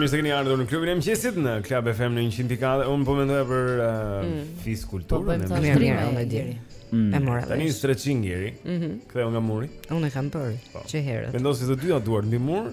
Mirë se keni ardhur në klubin e mëngjesit në Club FM në 104. Unë po mendoja për uh, mm. fiskulturën po e mëngjesit, mirë, unë e di. Mm. E mora. Tani stretching deri. Mhm. Kthehu nga muri. Unë e kam bërë po. që herët. Vendosi të dyja duart mbi mur.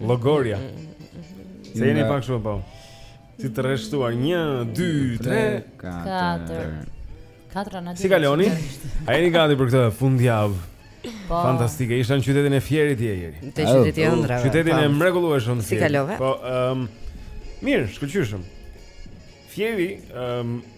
Llogoria. Se jeni pak shumë po. Si të rreshtuar 1 2 3 4. Katra na. Si kaloni? A jeni gati për këtë fundjavë? Po. Fantastike. Ishte në qytetin e Fierit i Ejeri. Te qyteti i ëndrrave. Qytetin po. e mrekullueshëm. Si kalove? Po, ëm um, Mirë, shkëlqyshëm. Fieri, ëm um,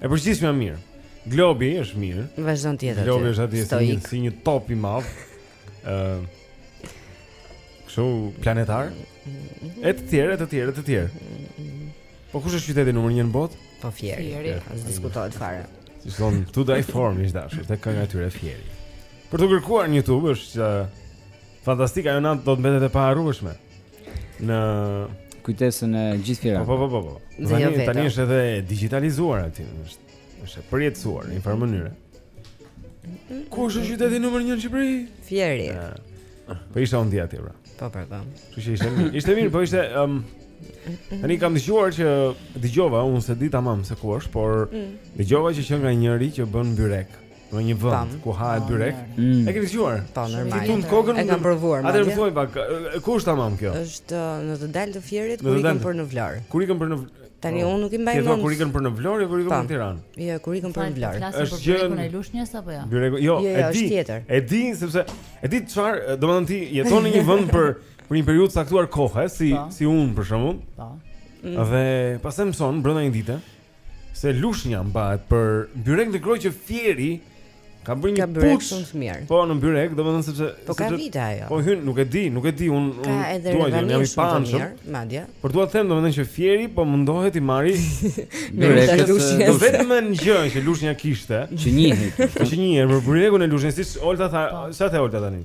Në përgjithësi është mirë. Globi është mirë. Vazhdon të jetë. Globi është atje si, si një top i madh. Ë uh, Kështu planetar? E të tjerë, e të tjerë, e të tjerë. Po kush është qyteti numër 1 në botë? Po Fieri. Fieri, as diskutohet fare. Si thonë To Die For, i dashur, tek kënga e tyre Fieri. Për t'u kërkuar në YouTube është uh, fantastike, ajo natë do të mbetet e paharrueshme. Në kujtesën e gjithë fierakëve. Po po po po. Tani, jo tani është edhe digjitalizuar aty, është është e përjetësuar në një farë mënyre. Kush është qyteti numër 1 në Shqipëri? Fieri. Po ishte on dia ti pra. Po pra. Po. Kështu që ishte mirë. Ishte mirë, po ishte ëm um, Tani kam dëgjuar që dëgjova, unë s'e di tamam se ku është, por mm. dëgjova që qenka njëri që bën byrek. Në një vend ku hahet byrek. Mm. E keni dëgjuar? Po, normal. Ti tund kokën. E kam provuar. Atë më thuaj pak, ku është tamam kjo? Është uh, në të dalë të Fierit kur ikën për në Vlorë. Kur ikën për në Tani po. unë nuk i mbaj mend. Ti thua kur ikën për në Vlorë, kur ikën në Tiranë? Jo, kur ikën për në Vlorë. Është gjë e Lushnjës apo jo? Byreku, jo, jo, jo e di. E di sepse e di çfarë, domethënë ti jeton në një vend për për një periudhë të caktuar kohe, si po. si unë për shembull. Po. Mm. Dhe pastaj mëson brenda një dite. Se Lushnja mbahet për byrek ndërkohë që Fieri ka bërë një puç. Po në byrek, domethënë sepse po ka vite ajo. Po hyn, nuk e di, nuk e di unë unë dua të jam i paanshëm. Madje. Por dua të them domethënë që Fieri po mundohet t'i marrë byrekun Lushnjës. Të vetmen gjë që Lushnja kishte. Që njihej. Që njihej për byrekun e Lushnjës. Olta tha, po. ça the Olta tani?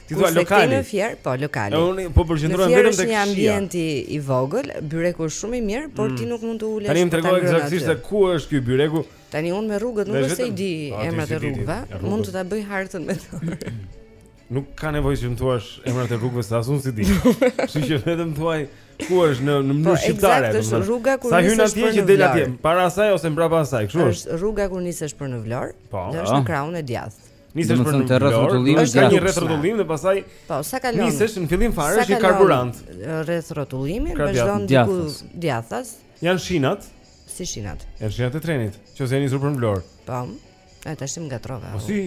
Ti thua lokali. Në Fier, po lokali. Unë po përqendrohem vetëm tek një ambient i, i vogël, byreku është shumë i mirë, por mm. ti nuk mund të ulesh. Tani më tregoj ekzaktësisht se ku është ky byreku. Tani unë me rrugët nuk është se i di po, emrat e rrugëve, mund të ta bëj hartën me të. Nuk ka nevojë që të më thuash emrat e rrugëve se as unë s'i di. Kështu që vetëm thuaj ku është në në mënyrë po, shqiptare. Po ekzaktësisht rruga kur nisesh. Sa hyn atje që del atje, para asaj ose mbrapa asaj, kështu është. Është rruga kur nisesh për në Vlorë, po, është në krahun e djathtë. Nisesh prej te rrethrrotullimi. Është një rrethrrotullim dhe pastaj Po, sa kalon? Nisesh në fillim fare është një karburant. Rrethrrotullimi vazhdon diku djathas. Jan shinat. Si shinat? Jan shinat e trenit, që zënë nisur për në Vlorë. Po. Ai tash më gatrova. Po si?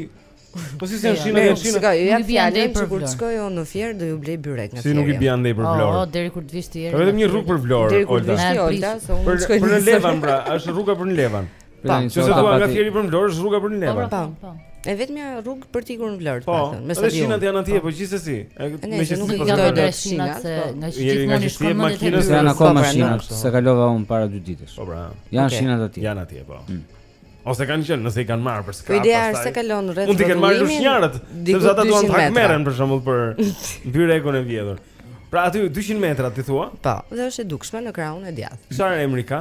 Po si janë shinat, janë shinat? Ju jap fjalën, po kur të shkoj unë në Fier do ju blej byrek në Fier. Si nuk i bie andej për oh, Vlorë. Po, deri kur të vish ti. Vetëm një rrugë për Vlorë. Deri kur të vish ti, Olta. Për në Levan pra, është rruga për në Levan. Po, çfarë thua nga Fieri për në Vlorë është rruga për në Levan. Po, po. E vetmja rrugë për t'ikur në Vlorë, po, thënë, me sa di. Po, shinat janë atje, po, po gjithsesi. Me që nuk po do të shinat, se nga që gjithmonë shkon me makinë, se janë akoma pra, shinat, se kalova unë para dy ditësh. Po, pra. Janë shinat atje. Janë atje, po. Mm. Ose kanë qenë, nëse i kanë marrë për skrap. Ideja është se kalon rreth. Mund t'i kenë marrë lushnjarët, sepse ata duan të hakmerren për shembull për byrekun e vjedhur. Pra aty 200 metra ti thua? Po, dhe është e dukshme në krahun e djathtë. Çfarë emri ka?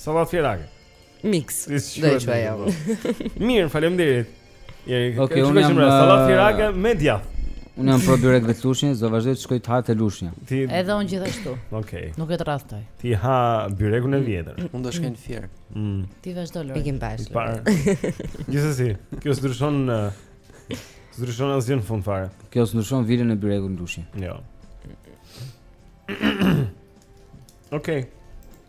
Sallatë fierake. Mix. Do të shkoj ajo. Mirë, faleminderit. Jeri, okay, unë jam uh, sallatë fierake me djathë. Unë jam pro byrekëve të Lushnjës, do vazhdoj të shkoj të ha te Lushnja. Ti Edhe unë gjithashtu. Okej. Okay. Nuk e tradhtoj. Ti ha byrekun e vjetër. Unë do shkoj në Fier. Mm. Ti vazhdo Lori. Ikim bashkë. Gjithsesi, kjo s'ndryshon uh, s'ndryshon asgjë në fund fare. Kjo s'ndryshon vlerën e byrekut në Lushnjë. Jo. Okej. Okay.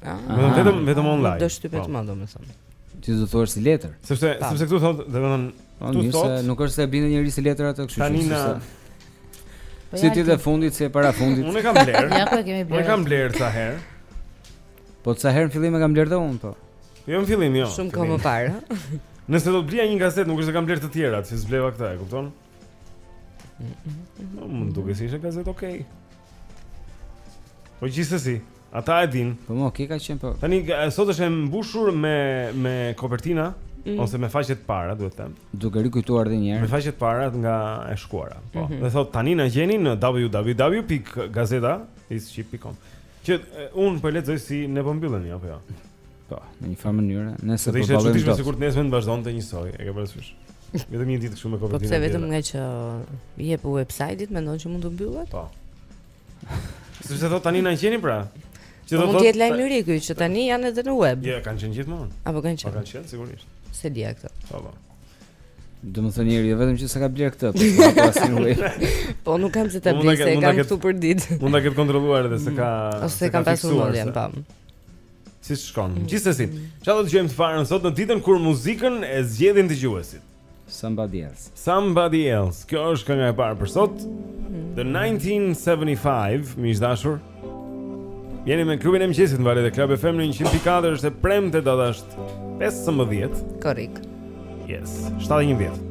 Vetëm vetëm vetëm online. S'do shtypet po. më domethënë. Ti do thuash si letër. Sepse sepse këtu thotë domethënë po, këtu thotë se nuk është se e bën njëri si letër atë, kështu që. Tani na po Si ti dhe të fundit, si e parafundit. Unë e kam blerë. Ja ku e kemi blerë. Unë e kam blerë ca herë. Po ca herë në fillim e kam blerë dhe unë po. Jo në fillim, jo. Shumë kohë më parë. Nëse do të blija një gazetë, nuk është se kam blerë të tjerat, si s'bleva këtë, e kupton? Nuk m'u duke si ishe gazetë, okej okay. Po gjithsesi Ata e dinë. Po mo, ky ka qenë po. Tani sot është e mbushur me me kopertina mm. ose me faqe të para, duhet të them. Duke rikujtuar edhe një herë. Me faqe të para nga e shkuara. Po. Mm -hmm. Dhe thotë tani na gjeni në www.gazeta.com. Që unë po e lexoj si ne po mbyllemi apo jo. Po, në një farë mënyre, nëse po vallem. Do të ishte sikur nesër të vazhdonte njësoj, e ke parasysh. Vetëm një ditë kështu me kopertina. Po pse vetëm nga që jep website-in mendon që mund të mbyllet? Po. Sepse thotë tani na gjeni pra. Që do po të thotë. Mund të jetë lajmërim ky që tani janë edhe në web. Jo, kanë qenë gjithmonë. Apo kanë qenë? Po kanë qenë sigurisht. S'e dija këtë. Po po. Domethënë njëri, jo vetëm që s'e ka blerë këtë po, po nuk kam pse ta blej, se kam këtu përditë Mund ta ketë kontrolluar edhe s'e ka mm. Ose s'e kam pasur mendjen po Si shkon, mm. gjithsesi Ça do të dëgjojmë të parën sot në ditën kur muzikën e zgjedhin dëgjuesit Somebody else. Somebody else. Kjo është kënga e parë për sot. The 1975, miq të dashur. Jeni me klubin e mëngjesit në valët e Club FM 100.4 është e premte data është 15. Korrik. Yes, 7:11.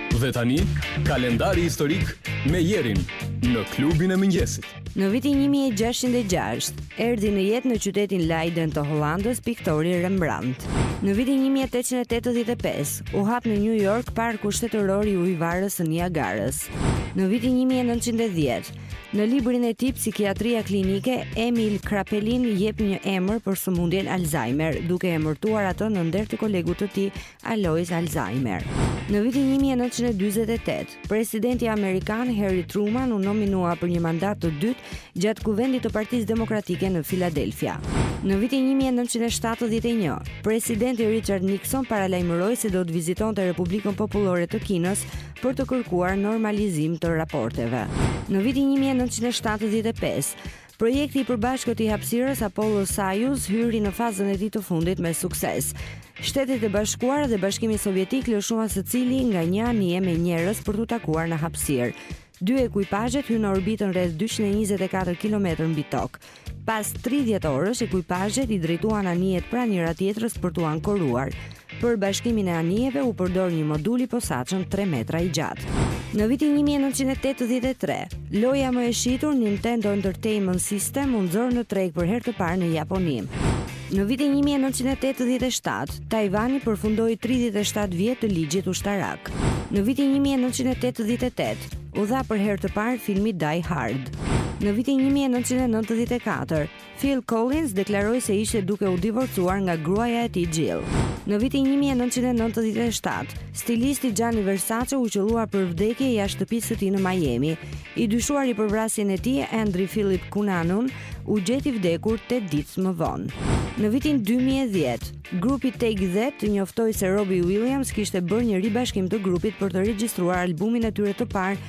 Dhe tani, kalendari historik me Jerin në klubin e mëngjesit. Në vitin 1606, erdhi në jetë në qytetin Leiden të Hollandës piktori Rembrandt. Në vitin 1885, u hap në New York parku shtetëror i ujëvarës së Niagarës. Në vitin 1910, në librin e tij Psikiatria klinike, Emil Kraepelin jep një emër për sëmundjen Alzheimer, duke emërtuar atë në nder të kolegut të tij, Alois Alzheimer. Në vitin një mijë e nëntëqind e dyzet e tetë, presidenti amerikan Harry Truman u nominua për një mandat të dytë gjatë Kuvendit të Partisë Demokratike në Filadelfia. Në vitin 1971, presidenti Richard Nixon paralajmëroi se do të vizitonte Republikën Popullore të Kinës për të kërkuar normalizim të raporteve. Në vitin 1975, Projekti i përbashkët i hapësirës Apollo-Soyuz hyri në fazën e tij të fundit me sukses. Shtetet e Bashkuara dhe Bashkimi Sovjetik lëshuan secili nga një anije me njerëz për t'u takuar në hapësirë. Dy ekuipazhet hynë në orbitën rreth 224 kilometër mbi tokë. Pas 30 orësh, ekuipazhet i drejtuan anijet pranë njëra-tjetrës për t'u ankoruar. Për bashkimin e anijeve u përdor një modul i posaçëm tre metra i gjatë. Në vitin një mijë e nëntëqind e tetëdhjetë e tre, loja më e shitur Nintendo Entertainment System u nxor në treg për herë të parë në Japoni. Në vitin një mijë e nëntëqind e tetëdhjetë e shtatë, Tajvani përfundoi tridhjetë e shtatë vjet të ligjit ushtarak. Në vitin një mijë e nëntëqind e tetëdhjetë e tetë, u dha për herë të parë filmi Die Hard. Në vitin një mijë e nëntëqind e nëntëdhjetë e katër, Phil Collins deklaroi se ishte duke u divorcuar nga gruaja e tij Jill. Në vitin një mijë e nëntëqind e nëntëdhjetë e shtatë, stilisti Gianni Versace u qëllua për vdekje jashtë shtëpisë së tij në Miami. I dyshuari për vrasjen e tij, Andrew Philip Cunanan, u gjet i vdekur tetë ditë më vonë. Në vitin dy mijë e dhjetë, grupi Take That njoftoi se Robbie Williams kishte bërë një ribashkim të grupit për të regjistruar albumin e tyre të parë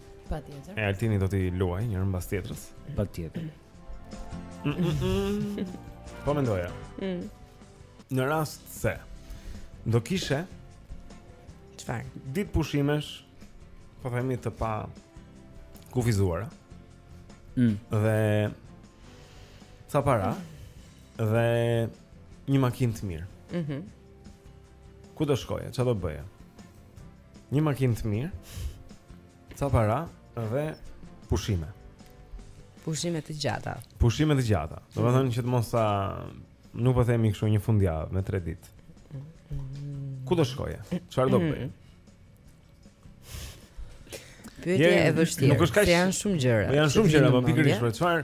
Patjetër. E Altini do t'i luaj njërën mbas tjetrës. Patjetër. Mm, mm, mm. Po mendoja. Mm. Në rast se do kishe çfarë? Ditë pushimesh, po themi të pakufizuara. Mm. Dhe ca para mm. dhe një makinë të mirë. Mhm. Mm Ku do shkoje? Çfarë do bëje? Një makinë të mirë. Ca para dhe pushime. Pushime të gjata. Pushime të gjata. Domethënë që të mos, se nuk po themi kështu një fundjavë me 3 ditë. Ku do shkoje? Çfarë do bëje? Pyetje e vështirë. Nuk është kaq. Janë shumë gjëra. Po janë shumë gjëra, po pikërisht për çfarë?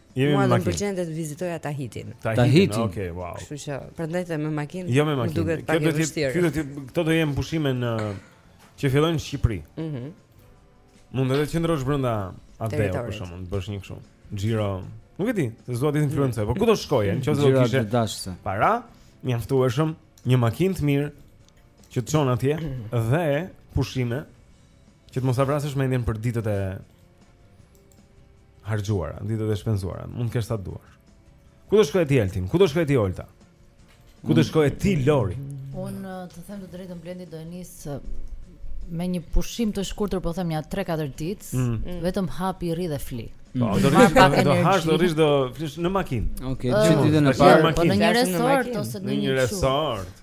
Je me makinë. Më pëlqen të vizitoja Tahitin. Tahitin, ok, wow. Kështu që prandaj them me makinë. Jo me makinë. Duket pak e vështirë. Kjo do të këto do jenë pushime në që fillojnë në Shqipëri. Mhm. Mund edhe të qëndrosh brenda atë, për shembull, të bësh një kështu. Xhiro. Nuk e di, se s'dua të të influencoj, po ku do shkoje? Nëse do të kishe para, mjaftueshëm, një makinë të mirë që të çon atje dhe pushime që të mos ta vrasësh mendjen për ditët e harxhuara, ditët e shpenzuara, mund të kesh sa të duash. Ku do shkoje ti Altin? Ku do shkoje ti Olta? Ku do shkoje ti Lori? Unë uh, të them të drejtën Blendi do e nis uh, me një pushim të shkurtër, po them ja 3-4 ditë, mm. mm. vetëm ha, pi, rri dhe fli. Po, mm. do rrish pak do hash do rrish do flesh në makinë. Okej, okay, uh, ditën e parë në makinë. Po në një resort ose në një resort.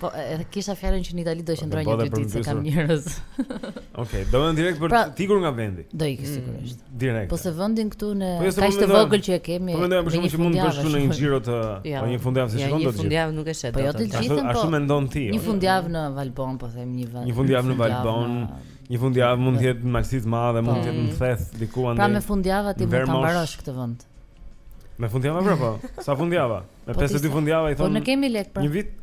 Po, e kisha fjalën që në Itali do qëndroj një dy ditë se kam njerëz. Okej, domethënë direkt për pra, të ikur nga vendi. Do iki mm, sigurisht. Direkt. Po se vendin këtu në po, kaq të vogël që e kemi. Po mendoj për shembull që mund të bësh kështu një xhiro të apo një fundjavë se shkon do të. Një fundjavë nuk e shëtit. Po jo të gjithën, po. Ashtu mendon ti. Një fundjavë në Valbonë, po them një vend. Një fundjavë në Valbonë. Një fundjavë mund të jetë në Maxit Madhe, mund të jetë në mm. Theth diku pra, andaj. Pra me fundjava ti mund ta mbarosh këtë vend. Me fundjava pra po. Sa fundjava? Me 52 po fundjava i po thonë. Po ne kemi lekë pra. Një vit.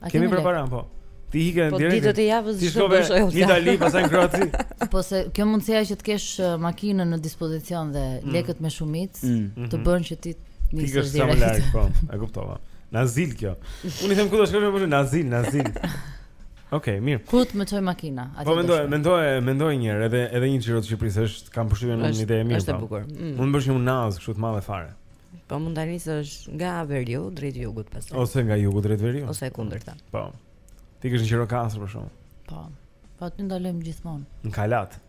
A kemi për para po. Ti ike po, direkt. Po ditët e javës çfarë do të bësh Në Itali, pastaj në Kroaci. Po se kjo mundësia që të kesh uh, makinën në dispozicion dhe mm. lekët me shumicë mm. të mhm. bën që ti nisesh direkt. Të ikësh sa më larg po. E kuptova. Në azil kjo. Unë i them ku do shkojmë po në azil, në azil. Okej, okay, mirë. Ku të më çojë makina? Atë po mendoj, mendoj, mendoj një herë, edhe edhe një xhiro të Shqipërisë është kam përshtypjen një ide e mirë. Është e po. bukur. Mm. Mund të bësh një unazë kështu të madhe fare. Po mund ta nisësh nga veriu drejt jugut pastaj. Ose nga jugu drejt veriu. Ose e kundërta. Po. Ti ke qenë në Gjirokastër për shembull. Po. Po aty ndalojmë gjithmonë. Në kalatë.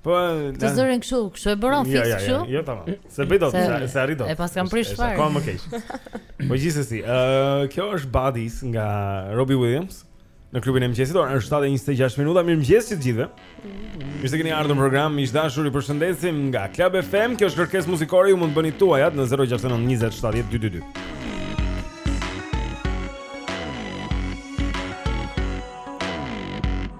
Po, zërin kështu, kështu e bëron fiks kështu. Jo, jo, jo, jo tamam. S'e bëj dot, s'e, s'e arrij dot. E paskam prish fare. Ka më keq. Po gjithsesi, ë uh, kjo është Bodies nga Robbie Williams në klubin e mëngjesit. Ora është 7:26 minuta. Mirëmëngjes të gjithëve. Mirë se keni ardhur në program. Miq të dashur, ju përshëndesim nga Club FM. Kjo është kërkesë muzikore, ju mund të bëni tuajat në 069 20 70 222.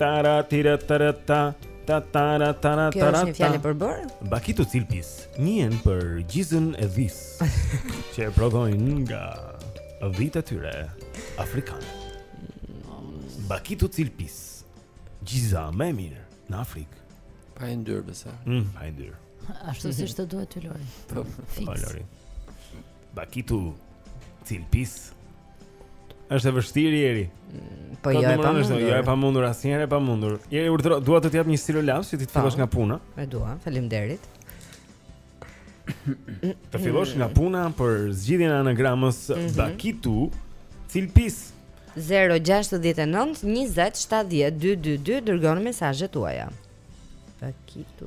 Tara tira tara ta ta tara tara Kjo është një fjalë e përbërë? Bakitu cilpis, njihen për gjizën e dhisë, që e prodhojnë nga dhitë e tyre afrikane. Bakitu cilpis, gjiza më e mirë në Afrikë. Pa e ndyrë, besa. Mm, pa e ndyrë. Ashtu siç të duhet ty Lori. Po, fiks, Lori. Bakitu Cilpis Është e vështirë, Jeri. Mm, po jo e pamundur. Jo e pamundur asnjëherë e pamundur. Jeri, urdhëro, dua të të jap një stilolaps që ti të po, fillosh nga puna. E dua, faleminderit. Të fillosh nga puna për zgjidhjen e anagramës mm -hmm. Bakitu Cilpis 069 20 70 222 dërgoni mesazhet tuaja. Bakitu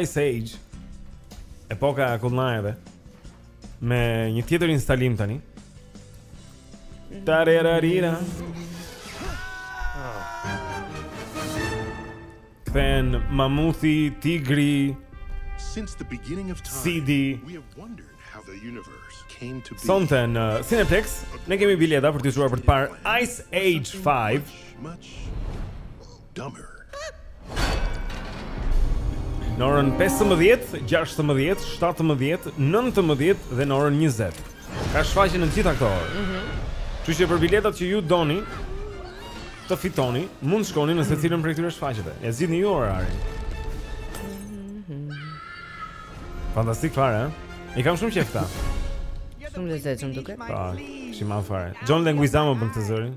Ice Age Epoka e kullnajeve Me një tjetër instalim tani mhm. Tarerarira Kthehen Mamuthi, Tigri Since the beginning of time Sidi We have wondered how the universe came to be Sonte në Cineplex Ne kemi bileta për të shkuar për të parë Ice Age 5 much, much. Dumber. Në orën 15, 16, 17, 19 dhe në orën 20. Ka shfaqje në të gjitha këto orë. Mhm. Mm Kështu që për biletat që ju doni të fitoni, mund të shkoni në secilën prej këtyre shfaqjeve. E zgjidhni ju orarin. Fantastik fare, eh? I kam shumë qejf këta. Shumë të lezetshëm duken. Po, si më fare. John Leguizamo bën këtë zërin.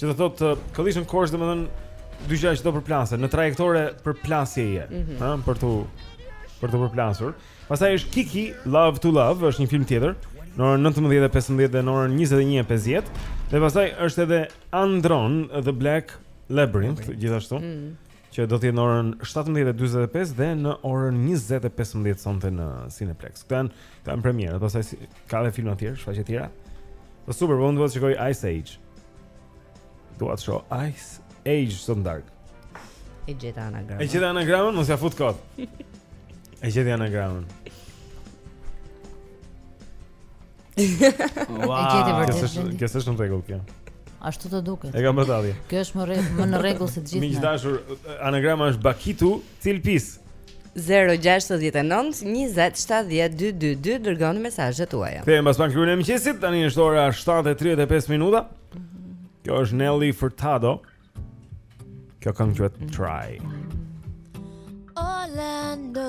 Që do thotë collision course domethënë dy gjëra që do përplasen në trajektore përplasjeje, ëh, mm -hmm. për tu për të përplasur. Pastaj është Kiki Love to Love, është një film tjetër në orën 19:15 dhe në orën 21:50. Dhe pastaj është edhe Andron the Black Labyrinth, gjithashtu. Mm -hmm. Që do të jetë në orën 17:45 dhe në orën 20:15 sonte në Cineplex. Këto janë këto janë premierë, pastaj ka edhe filma të tjerë, shfaqje të tjera. Po super, po unë do të shikoj Ice Age. Dua të shoh Ice Age sot në darkë. E gjeta anagramën. E gjeta anagramën, mos ja fut kot. E gjeta anagramën. Wow. Kjo është në rregull kjo. Ashtu të duket. E kam bërë Kjo është më rregull, më në rregull se të gjitha. Miq të dashur, anagrama është Bakitu. Cilpis. 069 20 70 222 Dërgoni mesazhet tuaja Kthehemi mbas pak te Radio e mëngjesit Tani është ora 7.35 minuta Kjo është Nelly Furtado Kjo këngë quhet Try Orlando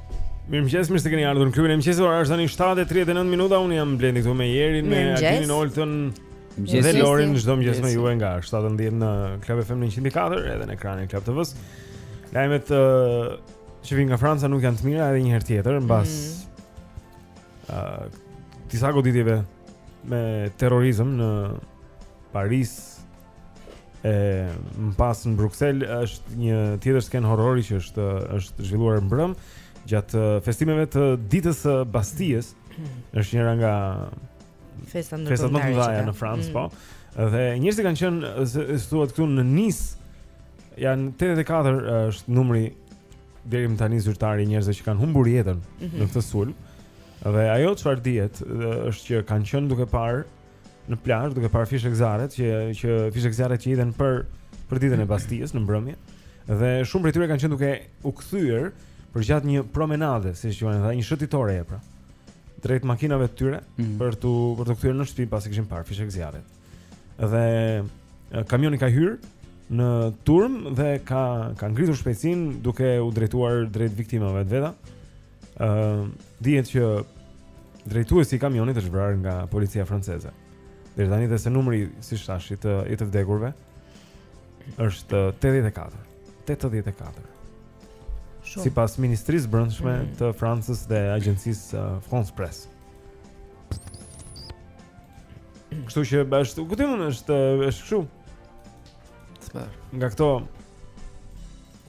Mirëmëngjes, mirë se keni ardhur në Klubin e Mëngjesit, ora është tani 7.39 minuta, unë jam Blendi këtu me Jerin, me Adinin Olten dhe Lorin, çdo mëngjes me juve nga 7 në 10 në Club FM 100.4 edhe në ekranin e Club TV-së. Lajmet uh, që vijnë nga Franca nuk janë të mira edhe një herë tjetër, mbas mm. uh, disa goditjeve me terrorizëm në Paris, e më pas në Bruksel është një tjetër skenë horrori që është është zhvilluar mbrëmë gjatë festimeve të ditës së Bastijës. Është njëra nga festat më të mëdha në Francë, mm. po. Dhe njerëzit kanë qenë thotë këtu në Nisë janë 84 është numri deri më tani zyrtar i njerëzve që kanë humbur jetën mm -hmm. në këtë sulm. Dhe ajo çfarë dihet është që kanë qenë duke parë në plazh duke parë fishekzjarret që që fishekzjarret që hidhen për për ditën e Bastijës në mbrëmje dhe shumë prej tyre kanë qenë duke u kthyer përgjatë një promenade, siç e quajnë ata një shëtitore e pra. Drejt makinave të tyre mm -hmm. për t'u për t'u kthyer në shtëpi pasi kishin parë fishekzjarret. Dhe kamioni ka hyrë në turmë dhe ka ka ngritur shpejtësinë duke u drejtuar drejt viktimave të veta. Ëm, uh, dihet që drejtuesi i kamionit është vrarë nga policia franceze. Deri tani dhe se numri, si thashë, i të i të vdekurve është 84. 84. Shumë. Sipas Ministrisë së Brendshme mm. të Francës dhe agjencisë uh, France Presse. Kështu që, kuptimi im është është kështu. Tmer. Nga këto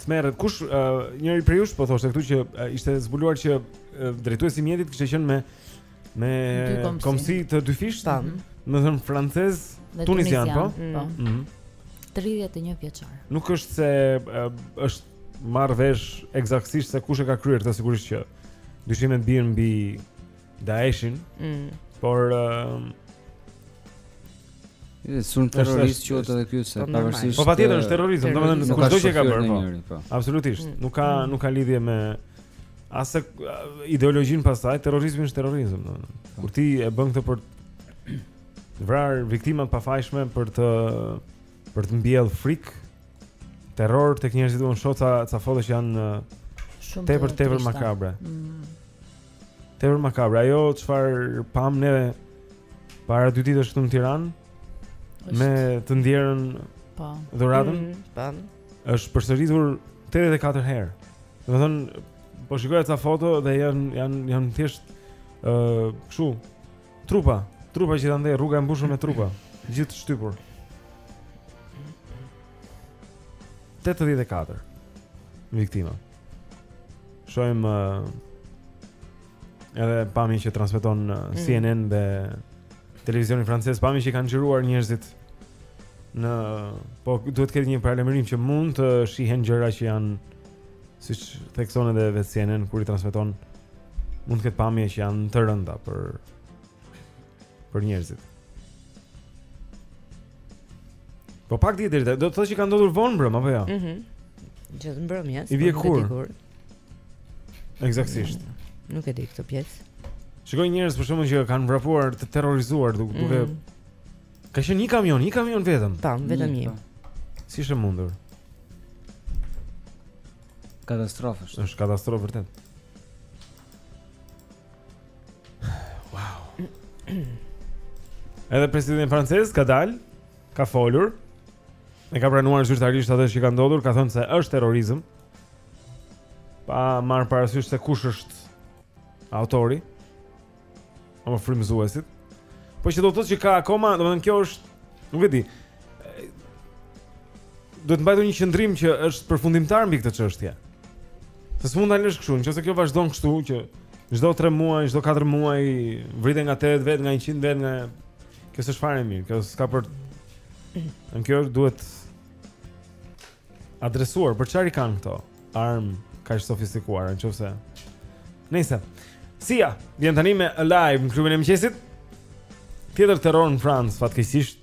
tmerret, kush uh, njëri prej jush po thoshte këtu që uh, ishte zbuluar që uh, drejtuesi i mjetit kishte qenë me me kombësi të dyfishtë, mm -hmm. domethënë francez, tunizian, po. Mm -hmm. mm -hmm. 31 vjeçar. Nuk është se uh, është marrë vesh ekzaktësisht se kush e ka kryer këtë sigurisht që dyshimet bien mbi Daeshin. Mm. Por um, Sulm terrorist qe edhe ky se po, pavarësisht Po patjetër është terrorizëm, domethënë kushdo që e ka bërë. Po. po. Absolutisht, mm. nuk ka mm. nuk ka lidhje me as ideologjinë pastaj, terrorizmi është terrorizëm, domethënë. Po. Kur ti e bën këtë për të vrarë viktima të pafajshme për të për të mbjellë frikë, terror tek njerëzit. Po shoh ca ca foto që janë shumë tepër tepër makabre. Mm. Tepër makabre. Ajo çfarë pamë ne para dy ditësh këtu në Tiranë me të ndjerën po Dhuratën. Mm, po. Është përsëritur 84 herë. Domethënë po shikoj ca foto dhe janë janë janë thjesht ë uh, kështu trupa, trupa që ndaj rruga e mbushur me trupa, gjithë të shtypur. 84 viktima. Shohim uh, edhe pamje që transmeton uh, mm. CNN dhe televizioni francez, pamje që i kanë xhiruar njerëzit në po duhet të ketë një paralajmërim që mund të shihen gjëra që janë siç thekson edhe vetë CNN kur i transmeton mund të ketë pamje që janë të rënda për për njerëzit. Po pak ditë deri, do të thotë që ka ndodhur vonë mbrëm apo jo? Mhm. Mm Gjithë mbrëmjes. I vjen po kur? Ekzaktësisht. Mm, nuk e di këtë pjesë. Shikoj njerëz për shembull që kanë vrapuar të terrorizuar duke duke mm -hmm. ka qenë një kamion, një kamion vetëm. Po, vetëm një. Po. Si është e mundur? Katastrofë është. Është katastrofë vërtet. Wow. Edhe presidenti francez ka dalë, ka folur. E ka pranuar zyrtarisht atë që ka ndodhur, ka thënë se është terrorizëm. Pa marrë parasysh se kush është autori apo frymëzuesit. Po që do të thotë që ka akoma, domethënë kjo është, nuk e di. Duhet mbajtur një qëndrim që është përfundimtar mbi këtë çështje. Se s'mund ta lësh kështu, nëqoftëse kjo vazhdon kështu që çdo 3 muaj, çdo 4 muaj vriten nga 80 vetë, nga 100 vetë, nga kjo s'është fare mirë, kjo s'ka për Në kjo duhet adresuar për çfarë kanë këto armë kaq të sofistikuara, nëse Nëse Sia, vjen tani me Alive në klubin e mëngjesit. Tjetër terror në Francë, fatkeqësisht.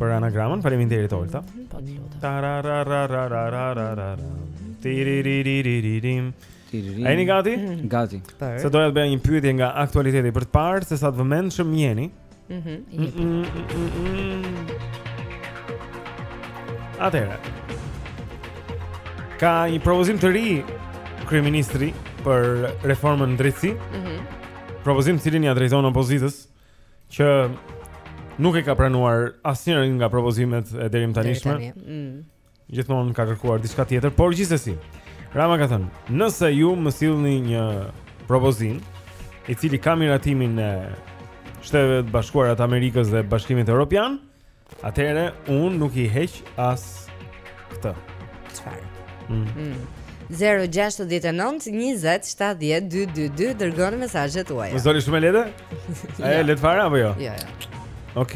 Për anagramën, faleminderit Olta. Po të lutem. Tararararararararara. Tiriririririm. A jeni gati? Mm. Gati. Se doja të bëja një pyetje nga aktualiteti për të parë se sa të vëmendshëm jeni. Mhm. Atëherë. Ka një propozim të ri kryeministri për reformën në drejtësi. Mhm. Propozim të cilin ia drejton opozitës. që nuk e ka pranuar asnjërin nga propozimet e derimëtanishme. Mm. Gjithmonë ka kërkuar diçka tjetër, por gjithsesi. Rama ka thënë, nëse ju më sillni një propozim i cili ka miratimin e Shteteve të Bashkuara të Amerikës dhe Bashkimit Evropian, Atëherë unë nuk i heq as këtë. Çfarë? Mm. Mm. 0-6-19-27-12-2 Dërgoni mesazhet tuaja Mos doli shumë e lehtë? E lehtë fare, apo jo? Jo, jo Ok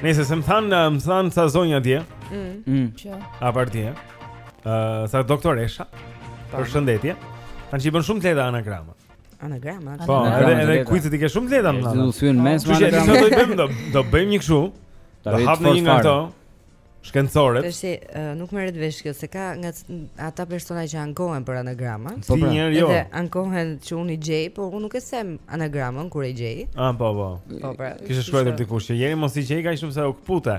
Nejse, se më thanë, më thanë ca zonja dje mm. mm. Që? A pardje uh, Ca doktoresha Përshëndetje Thanë që i bën shumë të lehta anagramat Anagrama. Po, edhe edhe kuizet i ke shumë të lehta më. Do kthehemi me anagrama. Ju do të bëjmë do do bëjmë një kështu. Do hapni një nga ato. Shkencoret. Tashi nuk merret vesh kjo se ka nga ata persona që ankohen për anagrama. Po pra. Jo. Edhe ankohen që unë gjej, po unë nuk e shoh anagramën kur i gjej. Ah, po po. Po pra. Kishte shkruar dikush që Jeri mos i gjej kaq shumë se u këpute.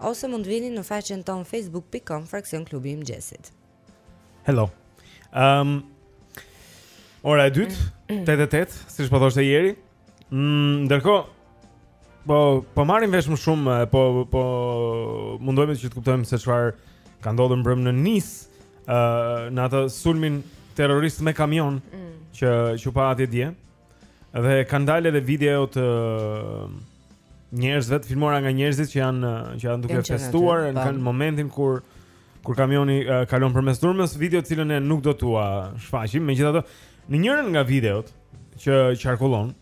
ose mund të vini në faqen tonë facebook.com fraksion klubi i mëngjesit. Hello. Ehm um, Ora e dytë, 88, siç po thoshte Jeri. Mm, ndërkohë po po marrim vesh më shumë, po po mundohemi që të kuptojmë se çfarë ka ndodhur mbrëmë në Nis, ë uh, në atë sulmin terrorist me kamion mm. që që u pa atje dje, Dhe kanë dalë edhe video të njerëzve të filmuara nga njerëzit që janë që janë duke festuar në po. momentin kur kur kamioni uh, kalon përmes turmës, video të cilën ne nuk do t'ua shfaqim, megjithatë në njërën nga videot që qarkullon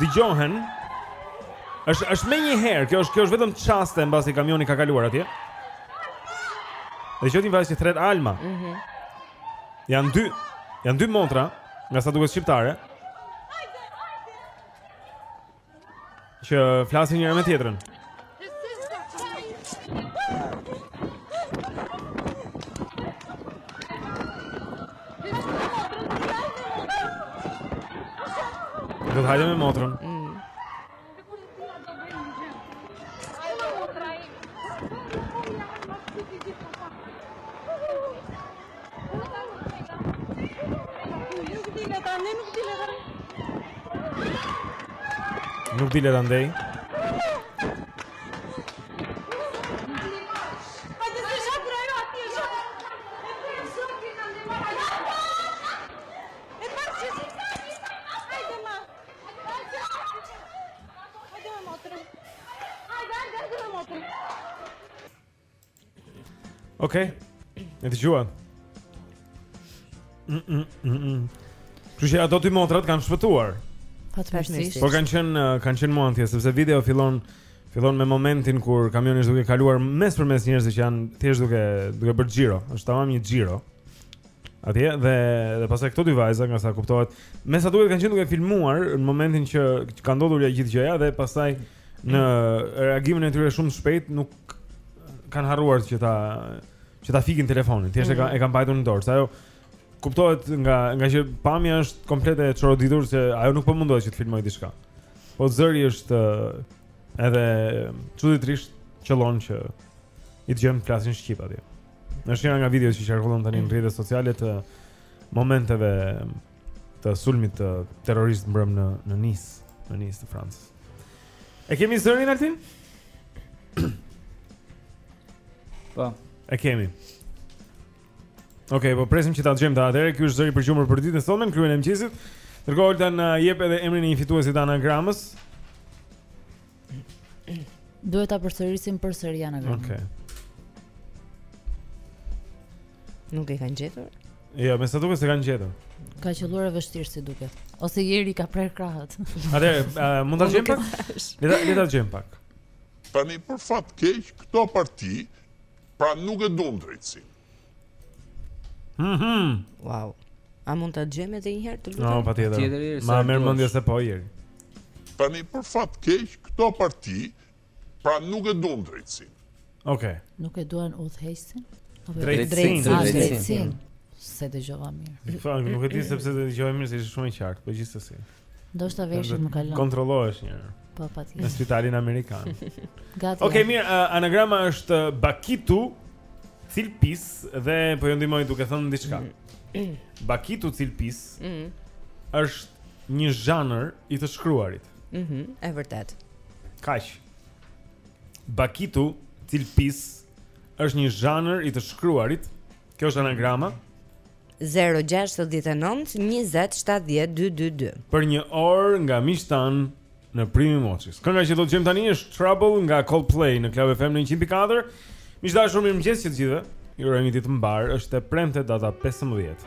dëgjohen është është menjëherë, kjo është kjo është vetëm çaste mbasi kamioni ka kaluar atje. Dhe që një vajzë thërret Alma. Mhm. Mm Janë dy, janë dy motra nga sa duket shqiptare. Që flasin njëra me tjetrën. Thotë hajde me motrën. Mm. Nuk dile të ndej Okej. Okay. E dëgjuat. Mm -mm -mm -mm. Kështu që ato dy motrat kanë shpëtuar. Fatmirësisht. Por kanë qenë uh, kanë qenë mu atje sepse video fillon fillon me momentin kur kamioni është duke kaluar mes përmes njerëzve që janë thjesht duke duke bërë xhiro. Është tamam një xhiro. Atje dhe dhe pastaj këto dy vajza nga sa kuptohet, me sa duket kanë qenë duke filmuar në momentin që ka ndodhur e gjithë gjëja dhe pastaj në reagimin e tyre shumë shpejt nuk kanë harruar që ta që ta fikin telefonin. Thjesht e kanë e kanë mbajtur në dorë. Se ajo kuptohet nga nga që pamja është komplet e çoroditur se ajo nuk po mundohet që të filmojë diçka. Po zëri është eh, edhe çuditërisht qëllon që i dëgjojmë flasin shqip atje. Është njëra nga videot që qarkullon tani në rrjetet sociale të momenteve të sulmit të terrorist mbrëm në, në Nis, në Nis të Francës. E kemi zërin Altin? Po. E kemi. Okej, po presim që ta dëgjojmë atëherë. Ky është zëri i përgjumur për ditën e sotme, Klubin e Mëngjesit. Dërgo, Olta na jep edhe emrin e një fituesi të anagramës. Duhet ta përsërisim përsëri anagramën. Okej. Nuk e kanë gjetur? Jo, me sa duket s'e kanë gjetur. Ka qelluar e vështirë si duket. Ose Eri i ka prerë krahët. Atëherë mund ta dëgjojmë pak? Le ta le ta dëgjojmë pak. Tani për fat keq këto parti pra nuk e duan drejtësinë. Mhm. Wow. A mund ta dëgjoj edhe një herë të lutem? Po, patjetër. Ma merr mendja se po Eri. Tani për fat keq këto parti pra nuk e duan drejtësinë. Okej. Okay. Nuk e duan udhëheqësin? Drejtësinë, drejtësinë. S'e dëgjova mirë. Po, nuk e di pse s'e dëgjova mirë, ishte shumë e qartë, po gjithsesi. Ndoshta veshi më ka lënë. Kontrollohesh një herë. Po patjetër. Në spitalin amerikan. Gati. Okej, okay, mirë, uh, anagrama është Bakitu Cilpis dhe po ju ndihmoj duke thënë diçka. Mm. Bakitu Cilpis ëh mm. është një zhanër i të shkruarit. Mhm, mm e vërtet. Kaq. Bakitu Cilpis është një zhanër i të shkruarit. Kjo është anagrama. Zero gjashtëdhjetë e nëntë njëzet shtatëdhjetë dy dy dy. Për një dhuratë nga miqtë tanë në Klubin e Mëngjesit. Kënga që do të dëgjojmë tani është Trouble nga Coldplay në Club FM në 100.4. Miq të dashur, mirëmëngjes që të gjithëve. Ju uroj një ditë të mbarë. Është e premte data 15.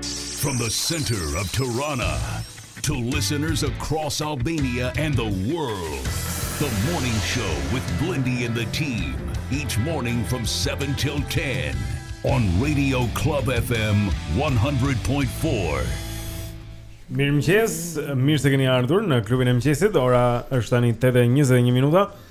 From the center of Tirana to listeners across Albania and the world. The morning show with Blendi and the team each morning from 7 till 10 on Radio Club FM 100.4. Mirëmëngjes, mirë se keni ardhur në klubin e mëngjesit. Ora është tani 8:21 minuta.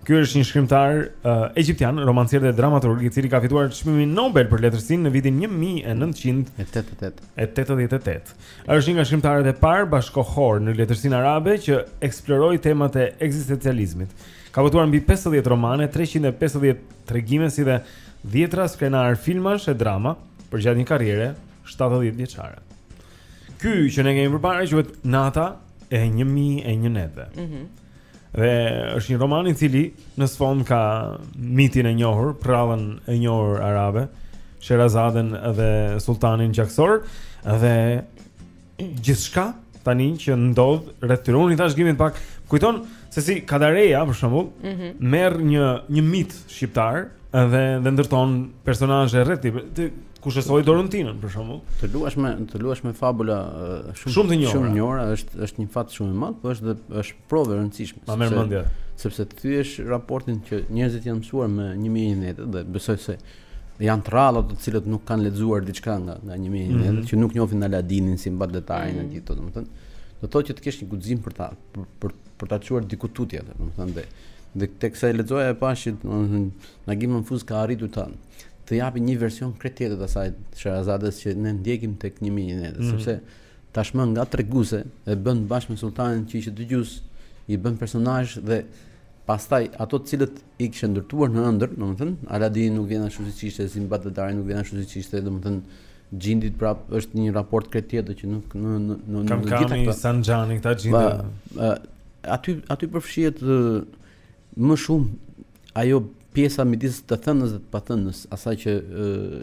Ky është një shkrimtar uh, egjiptian, romancier dhe dramaturg i cili ka fituar çmimin Nobel për letërsinë në vitin 1988. E 88. Është një nga shkrimtarët e parë bashkëkohorë në letërsinë arabe që eksploroi temat e ekzistencializmit. Ka botuar mbi 50 romane, 350 tregime si dhe dhjetra skenarë filmash e drama përgjatë një karriere 70 vjeçare. Ky që ne kemi përpara quhet Nata e 1001 neve. Mhm. Mm Dhe është një roman i cili në sfond ka mitin e njohur, përrallën e njohur arabe, Sherazaden dhe sulltanin gjakësor dhe gjithçka tani që ndodh rreth tyre. Unë i thashë Gimit pak, të kujton se si Kadareja për shembull, mm -hmm. merr një një mit shqiptar dhe dhe ndërton personazhe rreth tij. Kush e solli Doruntinën për shembull? Të luash me të luash me fabula shumë shumë të njohura. Shumë njohura është është një fat shumë i madh, por është dhe është sprovë e rëndësishme. Ma merr mendja. Sepse të thyesh raportin që njerëzit janë mësuar me 1001 netë dhe besoj se janë të rrallë ata të cilët nuk kanë lexuar diçka nga nga 1001 netë, mm -hmm. që nuk njohin Aladinin, Sinbad detarin mm -hmm. e tjerë, domethënë. Do të thotë që të kesh një guxim për ta për për, për ta çuar diku tutje, domethënë dhe dhe teksa e lexoja e pashë, domethënë Nagib Mahfuz ka arritur të të japë një version krejt tjetër të asaj Sherazades që ne ndjekim tek 1001 netë, mm -hmm. sepse tashmë nga treguese e bën bashkë me sultanin që ishte dëgjues, i bën personazh dhe pastaj ato të cilët i kishin ndërtuar në ëndërr, domethënë Aladini nuk vjen ashtu siç ishte Sinbad Detari nuk vjen ashtu siç ishte, domethënë xhindet prap është një raport krejt tjetër që nuk në në në në gjithë ato. Kamkam, Sanxhami, këta xhindet. Aty aty përfshihet më shumë Ajo pjesa midis të thënës dhe të pathënës, asaj që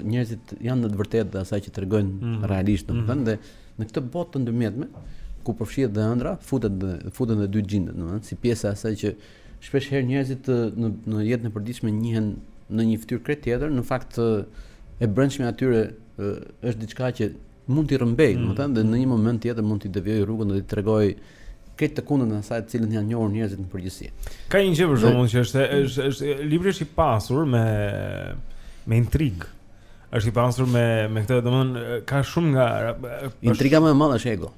njerëzit janë në të vërtetë dhe asaj që tregojnë mm -hmm. realisht, domethënë mm -hmm. dhe në këtë botë të ndërmjetme ku përfshihet dhe ëndra, futet dhe futen dhe dy xhindet, domethënë si pjesa e asaj që shpesh herë njerëzit në në jetën e përditshme njihen në një fytyrë krejt tjetër, në fakt e brendshmja e tyre është diçka që mund t'i rrëmbejë, mm. domethënë, dhe në një moment tjetër mund t'i devijojë rrugën dhe t'i tregojë krejt të kundërtën e asaj të cilën janë njohur njerëzit në përgjithësi. Ka një gjë për shembull që është është është libri është i pasur me me intrigë. Është i pasur me me këtë, domethënë, ka shumë nga intriga më e madhe është ego.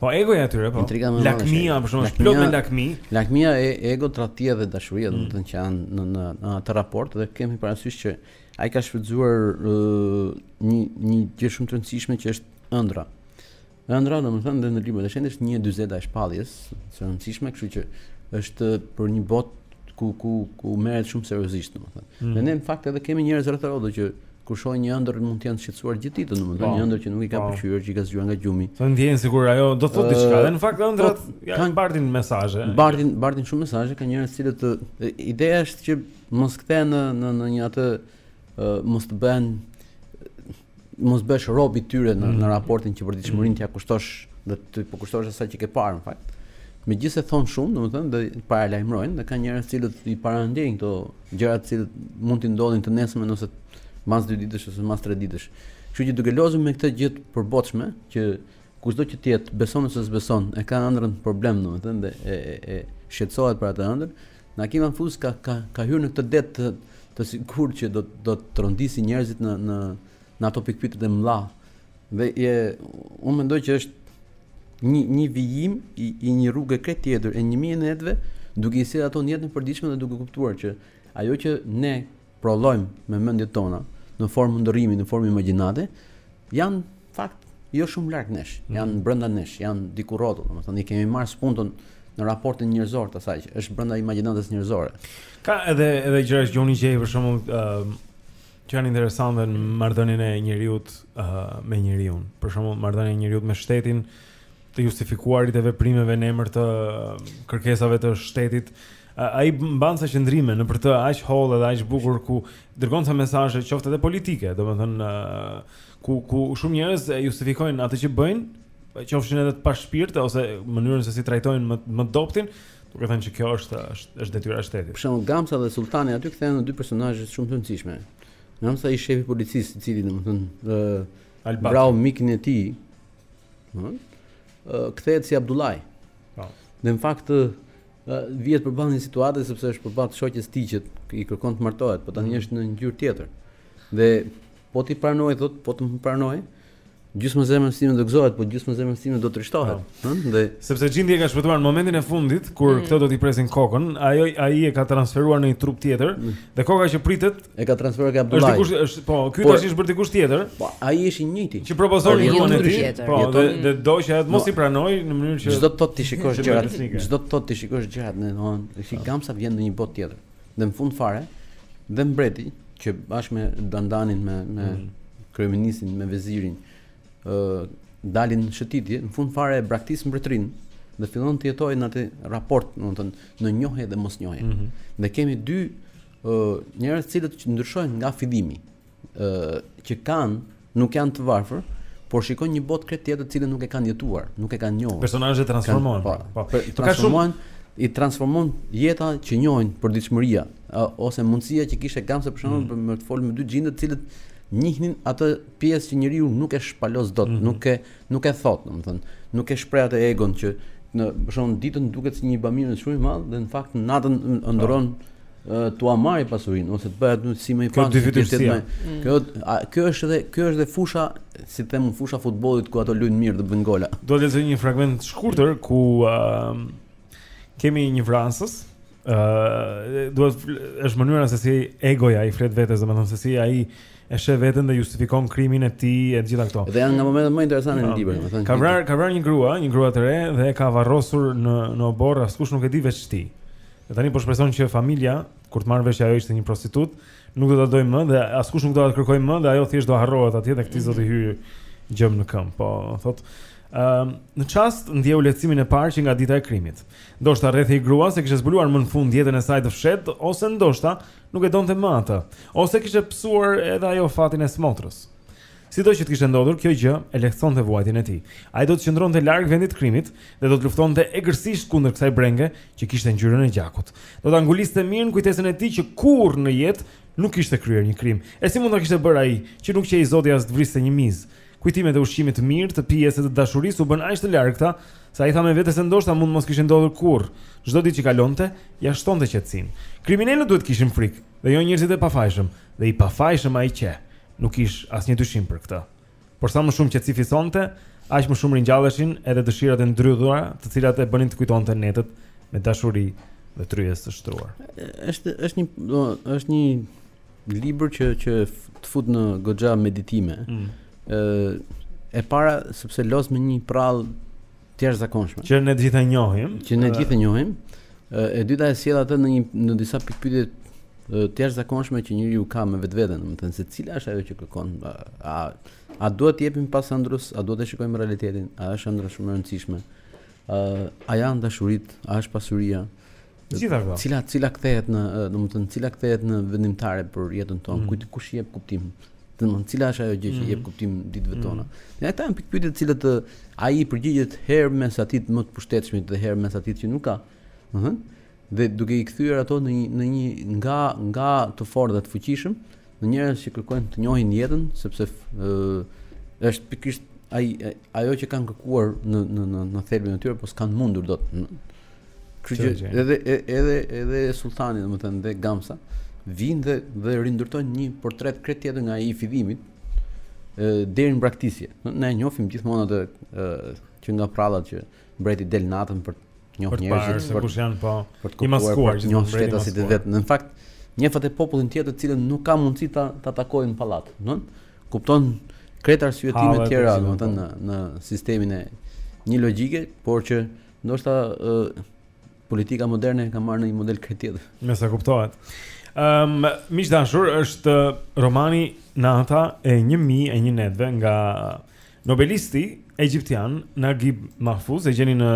Po egoja e tyre, po. Lakmia, për shembull, plot me lakmi. Lakmia e ego tradhtia dhe dashuria, mm. domethënë që janë në në atë raport dhe kemi parasysh që Ai ka shfrytëzuar një një gjë shumë të rëndësishme që është ëndrra. Ëndrra, domethënë dhe në librat e shenjtë është një dyzeta e shpalljes, e rëndësishme, kështu që është për një botë ku ku ku merret shumë seriozisht, domethënë. Mm. Dhe ne në fakt edhe kemi njerëz rreth e rrotë që kur shohin një ëndërr mund të jenë të shqetësuar gjithë ditën, domethënë po. një ëndërr që nuk i ka po. pëlqyer, që i ka zgjuar nga gjumi. Të ndjen sikur ajo do të thotë diçka. Dhe në fakt ëndrrat po, ja bartin mesazhe. Bartin, bartin shumë mesazhe, ka njerëz të cilët ideja është që Mos kthehen në në një atë mos të bën mos bëhesh rob i tyre në, mm. në raportin që përditshmërinë mm. t'ia kushtosh dhe ti po kushtosh asaj që ke parë në fakt. Megjithëse thonë shumë, domethënë dhe paralajmërojnë, dhe ka njerëz që i parandiejnë këto gjëra të cilat mund të ndodhin të nesërmen ose mas dy ditësh ose mas tre ditësh. Kështu që duke luajtur me këtë gjë të përbotshme që kushdo që të jetë beson ose s'beson, e ka ëndrrën problem domethënë dhe e e, e shqetësohet për atë ëndërr, Nagib Mahfuz ka ka ka hyrë në këtë det të të sigurt që do do të trondisë njerëzit në në në ato pikëpyetjet e mëdha. Dhe e unë mendoj që është një një vijim i, i një rruge krejt tjetër e 1000 netëve, duke i sjellë ato në jetën e përditshme dhe duke kuptuar që ajo që ne prodhojmë me mendjet tona, në formë ëndërrimi, në formë imagjinate, janë në fakt jo shumë larg nesh, mhm. janë brenda nesh, janë diku rrotull, domethënë i kemi marrë spunton në raportin njerëzor të asaj që është brenda imagjinatës njerëzore. Ka edhe edhe gjëra që unë gjej për shembull, ë uh, që janë interesante në marrëdhënien e njeriut uh, me njeriun. Për shembull, marrëdhënia e njeriut me shtetin të justifikuarit e veprimeve në emër të kërkesave të shtetit Ai mban ca qëndrime nëpër të aq hollë dhe aq bukur ku dërgon ca mesazhe qoftë edhe politike, domethënë ku ku shumë njerëz e justifikojnë atë që bëjnë, qofshin edhe të pashpirt ose mënyrën se si trajtojnë më të dobëtin, duke thënë që kjo është është është detyra e shtetit. Për shembull Gamsa dhe Sulltani aty kthehen në dy personazhe shumë të rëndësishme. Gamsa i shefi i policisë, i cili domethënë ë Albat. Vrau mikun e tij. Ëh. Kthehet si Abdullai. Po. Dhe në fakt vihet përballë një situate sepse është përballë shoqes tij që i kërkon të martohet, po tani mm. është në një ngjyrë tjetër. Dhe po të pranojë thotë, po të më pranojë, gjysmë zemrës sime do gëzohet, po gjysmë zemrës sime do trishtohet. Po. Ëh, dhe sepse xhindi e ka shpëtuar në momentin e fundit kur mm. këta do t'i prisnin kokën, ajo ai e ka transferuar në një trup tjetër mm. dhe koka që pritet E ka transferuar ke Abdullah. Është dikush, është, po, ky tash është bërë dikush tjetër. Po, ai është i njëjti. Që i propozon gruas së tij. Po, dhe, dhe do që ajo të mos i pranojë në mënyrë që ç'do të thotë t'i shikosh gjërat, ç'do të thotë t'i shikosh gjërat në domethënë, si Gamsa vjen në një botë tjetër. Dhe në fund fare, dhe mbreti që bashkë me Dandanin me me mm. kryeministrin me vezirin, ë dalin në shëtitje, në fund fare e braktis mbretërinë dhe fillon të jetojë në atë raport, domethënë, në njohje dhe mosnjohje. Mm -hmm. Ne kemi dy ë njerëz të cilët ndryshojnë nga fillimi ë që kanë nuk janë të varfër por shikojnë një botë krejt tjetër të cilën nuk e kanë jetuar, nuk e kanë njohur. Personazhet transformohen. Po, po. po. Të transformohen i transformon jeta që njohin përditshmëria ose mundësia që kishte Gamsa për shembull mm. për të folur me dy xhinde të cilët njihnin atë pjesë që njeriu nuk e shpalos dot, mm. nuk e Nuk e thotë, domethënë, nuk e shpreh atë egon që për shembull ditën duket si një bamirë shumë i madh dhe në fakt natën ëndrron për t'ua marrë pasurinë ose të bëhet atë si më i pak dy fitimësi. Mm. Kjo kjo është edhe kjo është edhe fusha, si them unë, fusha e futbollit ku ato luajnë mirë dhe bëjnë gola. Do të lexoj një fragment të shkurtër ku uh, kemi një vrasës Ëh, do të është mënyra se si egoja i flet vetes, domethënë se si ai e sheh veten dhe justifikon krimin e tij e të gjitha këto. Dhe janë nga momentet më interesante në libër, më thënë. Ka vrarë, ka vrarë një grua, një grua të re dhe e ka varrosur në në oborr, askush nuk e di veç tij. Dhe tani po shpreson që familja, kur të marrë vesh ajo ishte një prostitutë, nuk do ta dojë më dhe askush nuk do ta kërkojë më dhe ajo thjesht do harrohet atje dhe këtij s'do t'i hyjë gjemb në këmbë. Po thotë, ëm, në çast ndjeu lehtësimin e parë që nga dita e krimit. Ndoshta rrethi i gruas e kishte zbuluar më në fund jetën e saj të fshehtë ose ndoshta nuk e donte më atë, ose kishte pësuar edhe ajo fatin e së motrës. Sido që të kishte ndodhur, kjo gjë e lehtësonte vuajtjen e tij. Ai do të qëndronte larg vendit të krimit dhe do të luftonte egërsisht kundër kësaj brenge që kishte ngjyrën e gjakut. Do ta nguliste mirë në kujtesën e tij që kurrë në jetë nuk kishte kryer një krim. E si mund ta kishte bërë ai, që nuk qe i zoti as të vriste një mizë? Kujtimet e ushqimit të mirë, të pijes e të dashurisë u bënë aq të largëta, sa ai tha me vete se ndoshta mund të mos kishin ndodhur kurrë. Çdo ditë që kalonte, ia shtonte qetësinë. Kriminelët duhet të kishin frikë, dhe jo njerëzit e pafajshëm, dhe i pafajshëm ai qe. Nuk kish asnjë dyshim për këtë. Por sa më shumë qetësi fitonte, aq më shumë ringjalleshin edhe dëshirat e ndrydhura, të cilat e bënin të kujtonte netët me dashuri dhe tryezë të shtruar. Është është një do është një Libër që që të fut në goxha meditime. Ëh mm. e para sepse loz me një përrallë të jashtëzakonshme. Që ne të gjithë e njohim. Që ne të gjithë e njohim. E dyta e sjell atë në një në disa pikëpyetje të jashtëzakonshme që njeriu ka me vetveten, domethënë se cila është ajo që kërkon, a a duhet të jepemi pas ëndrrës, a duhet të shikojmë realitetin, a është ëndrra shumë e rëndësishme, a, a janë dashuritë, a është pasuria, Të gjitha këto. Cila cila kthehet në, domethënë, cila kthehet në vendimtare për jetën tonë, mm. kujt kush i jep kuptim. Domethënë, cila është ajo gjë që i jep mm. kuptim ditëve mm. tona. Këto janë pikëpyetje të cilat ai i përgjigjet herë mes atij më të pushtetshmit dhe herë mes atij që nuk ka. Ëh. Mm dhe duke i kthyer ato në një në një nga nga të fortë dhe të fuqishëm, në njerëz që kërkojnë të njohin jetën, sepse ë është pikërisht ai ajo që kanë kërkuar në në në në thelbin e tyre, po s'kan mundur dot. Kjo gjë edhe edhe edhe Sulltani, domethënë dhe Gamasa vijnë dhe dhe rindërtojnë një portret krejt tjetër nga ai i fillimit deri në braktisje. Ne e njohim gjithmonë atë që nga prallat që mbreti del natën për të njohur njerëzit, për të kuptuar po, për të maskuar, për të njohur shtetasit e vet. Në fakt, një fakt popullin tjetër, të cilin nuk ka mundësi ta ta takojë në pallat, domethënë kupton krejt arsyetimet e tjera, domethënë në në sistemin e një logjike, por që Ndoshta politika moderne ka marrë një model krejt tjetër. Me sa kuptohet. Ëm, um, miq të dashur, është romani Nata e 1001 netëve nga nobelisti egjiptian Nagib Mahfuz, e gjeni në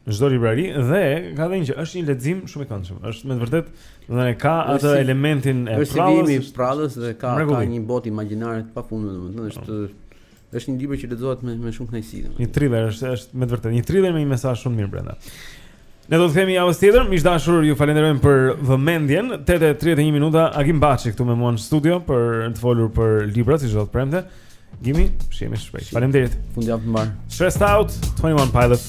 në çdo librari dhe ka për të qenë është një lexim shumë i këndshëm. Është me të vërtetë, domethënë ka atë si, elementin e prallës, është prallë dhe ka ka një botë imagjinare të pafundme, domethënë është mm. Është një libër që lexohet me me shumë kënaqësi. Një thriller është, është me të vërtetë një thriller me një mesazh shumë mirë brenda. Ne do shihemi javës tjetër, miq të dashur, ju falenderojmë për vëmendjen. 8:31 minuta, Agim Baçi këtu me mua në studio për të folur për libra si çdo të premte. Gimi, shihemi shpejt. Faleminderit. Fundjavë të mbarë. Stressed out, 21 Pilots.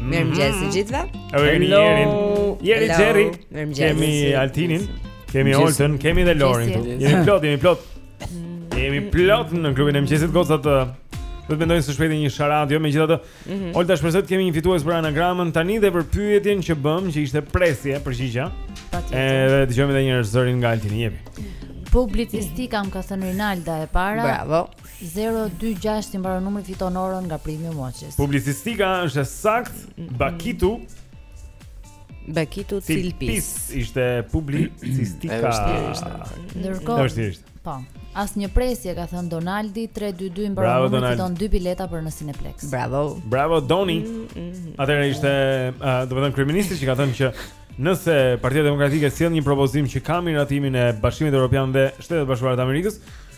Mirëmëngjes të gjithve Hello Jeri Gjeri Kemi Altinin Kemi Olten Kemi dhe Lorin Jemi plot, jemi plot Jemi plot në klubin e mëngjesit Gosat të Do të mendojnë së shpejti një sharadë, jo me gjitha të mm -hmm. Olta shpresoj kemi një fitues për anagramën Tani dhe për pyetjen që bëmë që ishte presje për pikë Edhe të gjojme dhe një rëzërin nga Altini jepi Publicistika më ka thënë Rinalda e para Bravo 026 i mbaron numri fiton orën nga Primi i Moçes. Publicistika është e saktë. Mm, mm. Bakitu Bakitu Cilpis ishte publicistika. Ndërkohë është thjesht. Po. Asnjë presje ka thënë Donaldi 322 i mbaron numri fiton dy bileta për në Cineplex. Bravo. Bravo Doni. Mm, Atëherë ishte, do të thoja kryeministri që ka thënë që nëse Partia Demokratike sjell një propozim që ka miratimin e Bashkimit Europian dhe Shtetet e Bashkuara të Amerikës,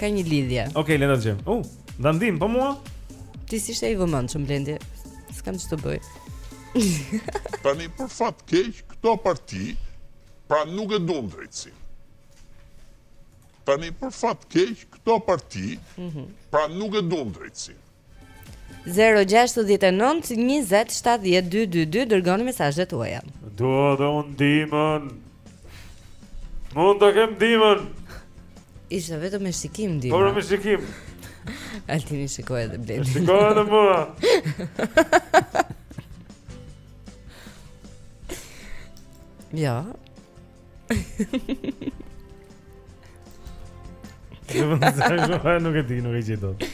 Ka një lidhje. Okej, okay, le ta dëgjojmë. U, uh, ndandim po mua. Ti s'ishe i vëmendshëm Blendi? S'kam ç'të bëj. Tani për fat keq këto parti pra nuk e duan drejtësinë. Tani për fat keq këto parti mm -hmm. pra nuk e duan drejtësinë. Zero gjashtë dhjetë e nëntë njëzet shtatëdhjetë dy dy dy dërgoni mesazhet tuaja. Dua dhe unë ndihmën. Mund ta kem ndihmën. Ishte vetëm me shikim ndihma. Por me shikim. Altini shikoi edhe Blendi. Shikoi edhe mua. Ja. Nuk e di, nuk e gjithë do të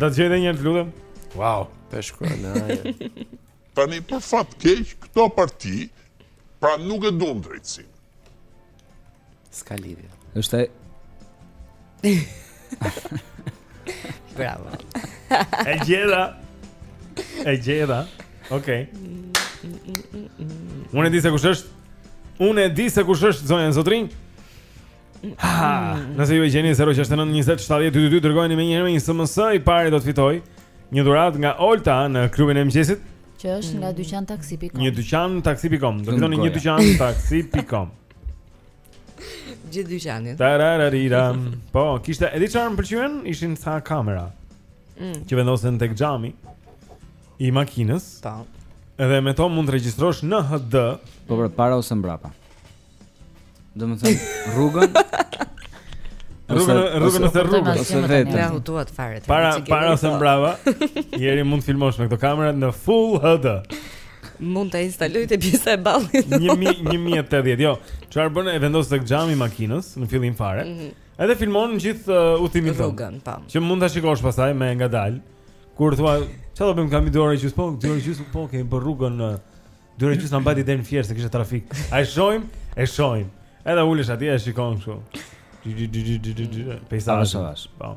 ta gjejë dhe njëherë të lutem Wow, peshë kërë në aje Tani, për fat të keq, këto parti Pra nuk e duan drejtësinë S'ka lidhje është e Bravo. E gjeta. E gjeta. Okej. Unë e di se kush është. Unë e di se kush është zonja Zotërinj. Ha, nëse ju e gjeni 069 20 70 22 dërgojeni menjëherë me një SMS i pari do të fitojë një dhuratë nga Olta në klubin e mëngjesit. Që është nga dyqan taksi.com. Një dyqan taksi.com. Do të fitoni një dyqan taksi.com. Gjithë dyqanin. Tararariram. Po, kishte, e di çfarë më pëlqyen? Ishin ca kamera. Mm. Që vendosen tek xhami i makinës. Po. Edhe me to mund të regjistrosh në HD. Po përpara ose mbrapa. Do të thotë rrugën. Rrugën, rrugën ose rrugën. Ose vetë. Ja u hutuat fare. Para para ose mbrapa. Jeri mund të filmosh me këto kamera në full HD. Mund ta instalojë te pjesa e ballit. 1000 1080, jo. Çfarë bën e vendos tek xhami i makinës në fillim fare. Mm -hmm. Edhe filmon gjithë uh, udhëtimin tonë. Rrugën, po. Që mund ta shikosh pastaj me ngadalë. Kur thua, çfarë do bëjmë kam 2 orë e gjysmë po, 2 orë e gjysmë po, kemi bërë rrugën uh, 2 orë e gjysmë na mbajti deri në Fier se kishte trafik. A e shohim? E shohim. Edhe ulesh atje e shikon kështu. Peizazhe. Po.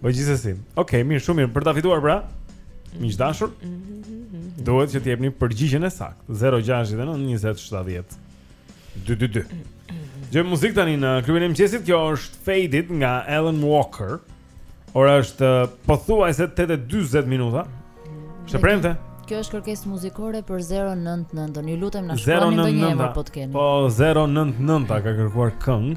Po gjithsesi. Okej, okay, mirë, shumë mirë për ta fituar pra. Miq të dashur. Duhet që të jepni përgjigjen e saktë. 069 20 70 222. Dëgjojmë muzikë tani në klubin e mëngjesit, kjo është Faded nga Alan Walker. Ora është uh, pothuajse 8:40 minuta. Është e premte. Kjo është kërkesë muzikore për 099. Ju lutem na shkruani ndonjë emër po të keni. Po 099 ka kërkuar këngë.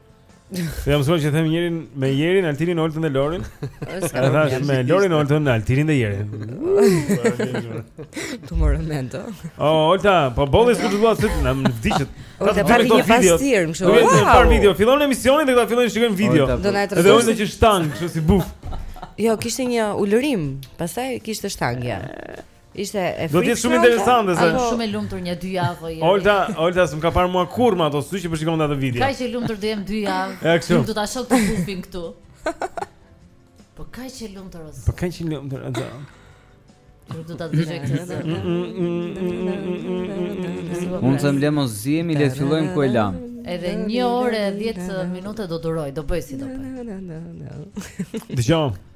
Jam mësuar që them njëherë me Jerin, Altinin, Oltën dhe Lorin. Edhe thashë me Lorin, Oltën, Altinin dhe Jerin. Tu më rëmend. Oh, Olta, po boll, s'u dua se na vdiqet. Po të parë një pastir, më shumë. Po të parë video, fillon emisionin dhe këta fillojnë shikojnë video. Edhe Olta që shtang, kështu si buf. Jo, kishte një ulërim, pastaj kishte shtangja. Ishte e frikshme. Do të jetë shumë interesante se. Është shumë e lumtur një dy javë po Jeri. Olta, Olta s'më ka parë mua kurrë me ato sy që po shikon ato video. Kaq e lumtur do jem dy javë. Ja, Ju do ta shihni bufin këtu. Po kaq e lumtur ose. Po kaq e lumtur ato. Nuk do ta dëgjoj këtë. Unë them le të mos zihemi, le të fillojmë ku e lamë. Edhe 1 orë e 10 minuta do duroj, do bëj si do bëj. Dëgjoj.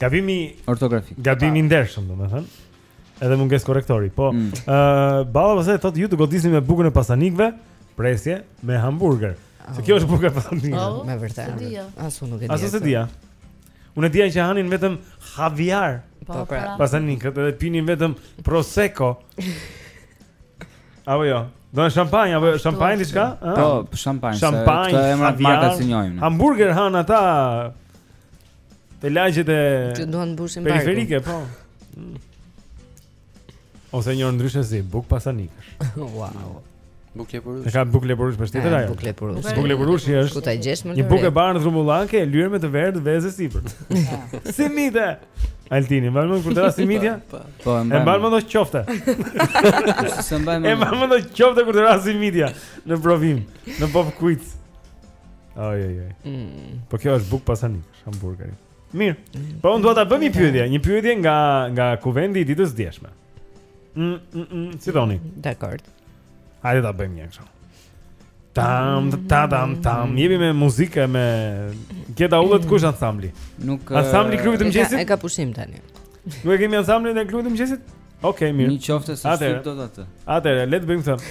Gabimi ortografik. Gabimi i ndershëm, domethënë. Edhe mungesë korrektori. Po, mm. ë, mm. uh, Balla pastaj thotë ju të godisni me bukën e pasanikëve, presje me hamburger. Oh. Se kjo është buka e pasanikëve. Oh, me vërtetë. As unë nuk e di. As unë e di. Unë e di që hanin vetëm haviar. Po, po pra. pra. Pasanikët edhe pinin vetëm prosecco. Apo jo. Do në shampanjë, apo shampanjë diçka? Po, shampanjë. Shampanjë, këtë emra marka s'i njohim. Hamburger han ata Te lagjet e Që duan të mbushin barkun. Periferike, po. Mm. Ose një ndryshe si bukë pasanikësh. wow. Buk lepurush. E ka buk lepurush për shtetë ajo. Buk lepurush. Buk lepurush është. Ku ta gjesh më? Një bukë e bardhë rrumullake e lyer me të verdhë vezë sipër. Simite? Altini, më vjen kur të ra simitja? Po, e po, mban mend o qofte. S'e mban mend. E mban mend o qofte kur të ra simitja në provim, në pop quiz. Oj oj oj. Mm. Po kjo është bukë pasaniku, hamburgeri. Mirë. Mm. Po unë dua ta bëj një pyetje, një pyetje nga nga kuvendi i ditës së djeshme. Mm, mm, mm, si thoni? Mm, Dakor. Hajde ta bëjmë një kështu. Tam tam tam tam. Jemi me muzikë me Gjeta Ullet kush mm. ansambli? Nuk ansambli i klubit të mëngjesit. E ka pushim tani. Nuk e kemi ansamblin e klubit të mëngjesit? Okej, mirë. Në qoftë se sip do ta të. Atëre, le të bëjmë këtë.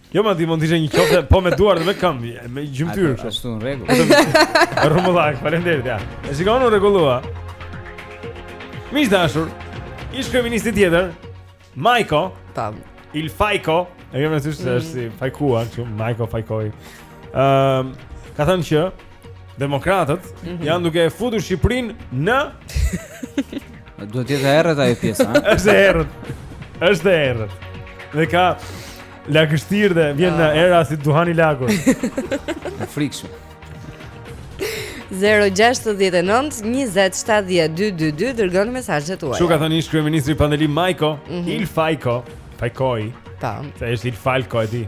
Jo, ma, ti mund të ishe një qofte po me duar dhe me këmbë, me gjymtyrë kështu. Ashtu në rregull. Rrumullak, faleminderit ja. E shikon u rregullua. Miq të dashur, ish kryeministri tjetër, Majko, tam, Il Fajko, e kemi thënë se është si mm. Fajkua, kështu Majko fajkoi. Ëm, ehm, ka thënë që demokratët mm -hmm. janë duke e futur Shqipërinë në Duhet të jetë e errët ajo pjesa, ha? Është e errët. Është e errët. Dhe ka lagështirë dhe vjen në ah. era si duhan i lagur. Mm, frikshëm. 0-6-19-27-12-22 Dërgoni mesazhet tuaja çfarë ka thënë ish kryeministri Pandeli Majko mm -hmm. Il Fajko fajkoi Ta po. Se është Il Falko e ti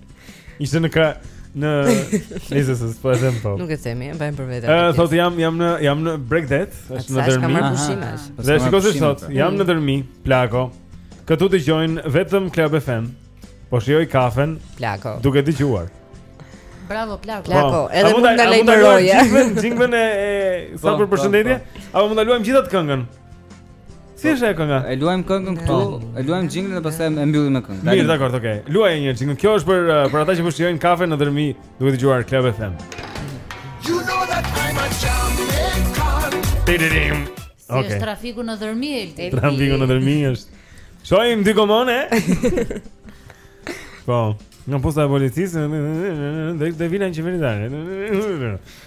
Ishte në ka në nëse se po e them po. Nuk e themi, e bëjmë për veten. Ë thotë jam jam në jam në break that, është në Dhërmi. Po dhe shikoj se ç'thotë jam në Dhërmi, plako. Këtu dëgjojnë vetëm Club FM. Po shijoj kafen. Plako. Duke dëgjuar. Bravo plako. Po. Plako, edhe mund ta luajmë atë jingle-n sa për përshëndetje? Apo mund ta luajmë gjithë atë këngën? Si është ajo kënga? E luajmë këngën këtu, po. e luajmë jinglin dhe pastaj e mbyllim me këngën. Mirë, dakor, okay. Luaje një jingle. Kjo është për eh, për ata që po shijojnë kafe në Dhërmi, duke dëgjuar Club FM. You know that I'm a champion. Tidirim. Okay. Si është trafiku në Dhërmi, Elti? Trafiku në Dhërmi është. Shohim dy kamionë. Po. Nga posta e policisë, dhe, dhe vilën që veni dare.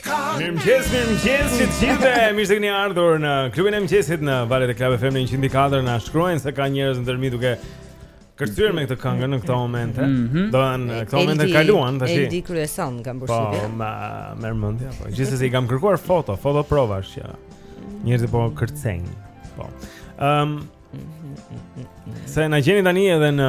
Mirëmëngjes, mirëmëngjes të gjithëve, mirë se keni ardhur në klubin e mëngjesit në valët e Klab FM 104 na shkruajnë se ka njerëz në Dhërmi duke kërcyer me këtë këngë në këto momente. Mm -hmm. Do an këto momente LD, kaluan tash. Aldi kryeson kam përshtypje. Po, ma merr mendja, po. Gjithsesi i kam kërkuar foto, foto provash që njerëzit po kërcejnë. Po. Ehm um, Se na gjeni tani edhe në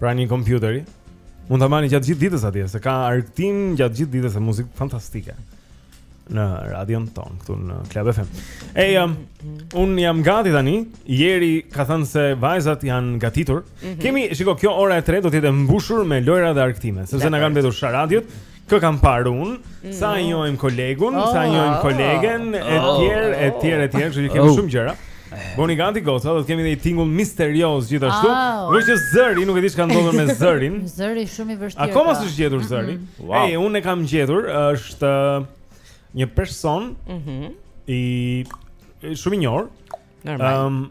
Pranë një kompjuteri Mund ta mbani gjatë gjithë ditës atje Se ka argëtim gjatë gjithë ditës e muzikë fantastike Në radion tonë Këtu në Klab FM E jam um, Unë jam gati tani Jeri ka thënë se vajzat janë gatitur mm -hmm. Kemi, shiko, kjo ora e tretë do të jetë e mbushur me lojra dhe argëtime Sepse na kanë mbetur sharadiot Kë kam parë unë, mm. sa i njohim kolegun, oh, sa i njohim oh, kolegen, oh, e tjerë, e tjerë, e tjerë, që kemi oh. shumë gjëra. Bëhuni gati goca, do të kemi dhe një tingull misterios gjithashtu. Oh. Vështë zëri, nuk e di ç'ka ndodhur me zërin. Zëri shumë i vështirë. Akoma pra. s'është gjetur zëri. Mm -hmm. wow. Ej, unë e kam gjetur, është një person mm -hmm. i shumë i njohur. Normal. Um,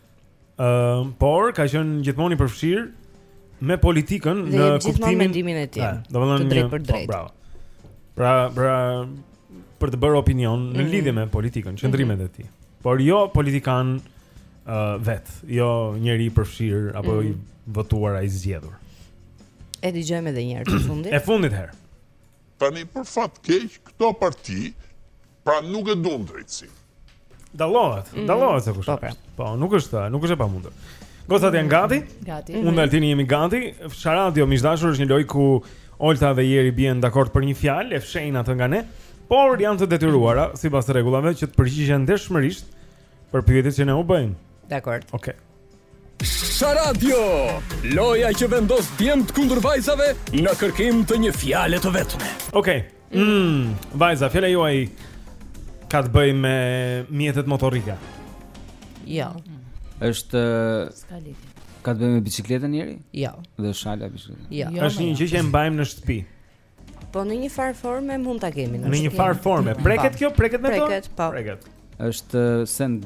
Ëm, uh, por ka qenë gjithmonë i përfshirë me politikën dhe në kuptimin e mendimit e tij. Domethënë drejtpër po, drejt. Po, bravo. Pra, pra për të bërë opinion mm -hmm. në mhm. lidhje me politikën, qëndrimet mm -hmm. e tij. Por jo politikan uh, vetë, jo njeri i përfshirë apo mm -hmm. i mhm. votuar a i zgjedhur. E dëgjojmë edhe një herë të fundit. e fundit herë. Tani për fat keq këto parti Pra nuk e duam drejtësinë. Dallohet, mm. dallohet se kush. Po, pra. po, nuk është, nuk është e pamundur. Gocat janë gati? Gati. Unë dhe mhm. Altini jemi gati. Sharadio, miq të dashur, është një lojë ku Olta dhe Jeri bien dakord për një fjalë, e fshehin atë nga ne, por janë të detyruara sipas rregullave që të përgjigjen ndershmërisht për pyetjet që ne u bëjmë. Dakord. Okej. Okay. Sharadio, loja që vendos djemtë kundër vajzave në kërkim të një fjale të vetme. Okej. Okay. Mm, vajza, fjala juaj ka të bëjë me mjetet motorrike. Jo. Është Ska lidhje. Ka të bëjë me biçikletën njëri? Jo. Dhe shala biçikletës. Jo. jo është një gjë që e mbajmë në shtëpi. Po në një farë forme mund ta kemi në shtëpi. Në një farë forme. Preket kjo, preket me to? Preket, po. Preket. Është send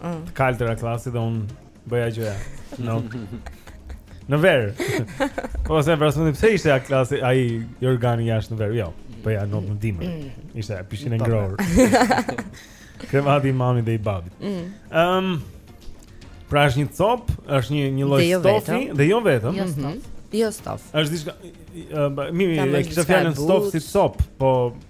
Mm. Të kaltër atllasi dhe unë bëja gjoja. Not në verë. Po se pra s'mundi pse ishte atllasi ai jorgani jashtë në verë. Jo, po ja në dimër. Mm. Ishte pishinë e ngrohur. Krevati i mamit dhe i babit. Ëm mm. ehm, um, Pra është një copë, është një një lloj jo stofi dhe jo vetëm. Jo mhm. stof. Jo stof. Është diçka mirë, e kisha fjalën stof si copë, po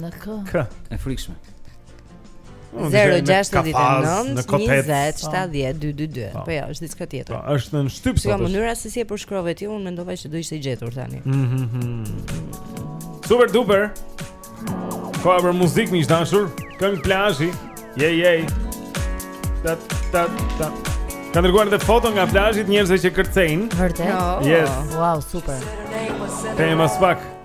Në K. K. E frikshme. 0-6-9-20-70-2-2-2 Po ja, është diçka tjetër Po, është në shtyp sot është mënyra se si e përshkrove ti, unë mendova që do ishte e gjetur tani mm -hmm. Super duper Koha për muzikë, miq të dashur Këngë plazhi Jej, jej Tat, tat, tat Ka dërguar edhe foto nga plazhi të njerëzve që kërcejnë Vërtet? No. Yes Wow, super Te e më spak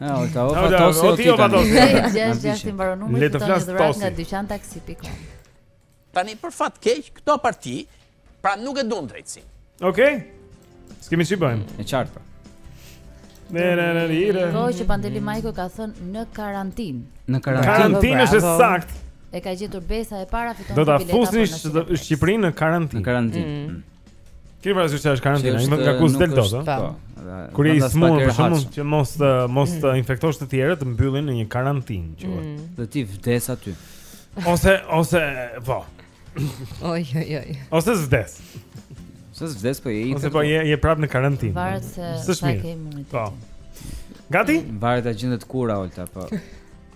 Ha, o ta ofa to se o ti ofa to. Jazz jazz i mbaron numrin. Le të flas tosi. Nga dyqan taksi pikë kom. Tani për fat keq këto parti, pra nuk e duan drejtësinë. Okej. S'kemi si bëjmë. E qartë. Pra. Ne ne ne ne. Po që Pandeli Majko ka thënë në karantinë. Në karantinë. Karantinë është e saktë. E ka gjetur Besa e para fiton bileta. Do ta fusni Shqipërinë në karantinë. Në karantinë. Mm. Ti më thua se është karantina, më nga kush del dot, a? Kur je i sëmurë, për shkakun që mos të mos të infektosh të tjerët, të mbyllin në një karantinë, që thotë. Mm. Dhe ti vdes aty. Ose ose po. Oj oj oj. Ose s'vdes. Ose s'vdes po je i. Ose po je je prapë në karantinë. Varet se sa ke imunitet. Po. Gati? Varet a gjendet kura Olta, po.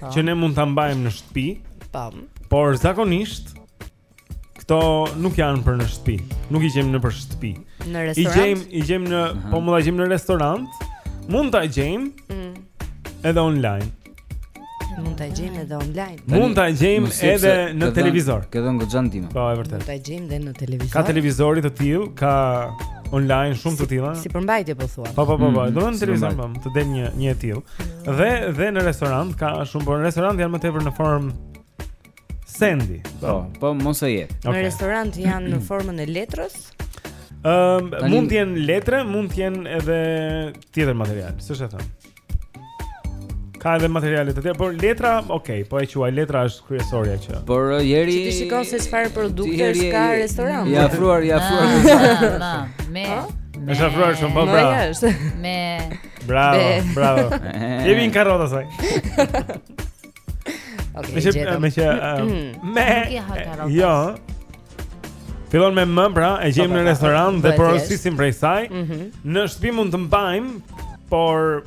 po. që ne mund ta mbajmë në shtëpi. Po. Por zakonisht këto nuk janë për në shtëpi. Nuk i gjejmë nëpër shtëpi. Në restorant. I gjejmë, i gjejmë në, uh -huh. po mund ta gjejmë në restorant. Mund ta gjejmë. Mm. Edhe online. Mund ta gjejmë edhe online. Mund ta gjejmë edhe në televizor. Këtë ngjo xhan tim. Po, e vërtetë. Mund ta gjejmë edhe në televizor. Ka televizori të tillë, ka online shumë të tilla. Si përmbajtje po thua. Po, po, po, po. Mhm. Në televizor po, të del një një e tillë. Dhe dhe në restorant ka shumë, por në restorant janë më tepër në formë sendi. Po, po mund të jetë. Okay. Në restorant janë në formën e letrës. Ëm, um, mund të jenë letre, mund të jenë edhe tjetër material, s'është e thënë. Ka edhe materiale të tjera, por letra, okay, po e quaj letra është kryesorja që. Por uh, jeri Ti shikon se çfarë produktesh ka restoranti. Je afruar, je afruar. Ah, me. Është afruar shumë po bravo. Me. Bravo, Be. bravo. Jemi në karrota saj. Okej, okay, gjetëm. Meqë me Jo. Fillon me m pra, e gjejmë po, në po, po. restorant dhe porosisim prej saj. Mhm. Në shtëpi mund të mbajmë, por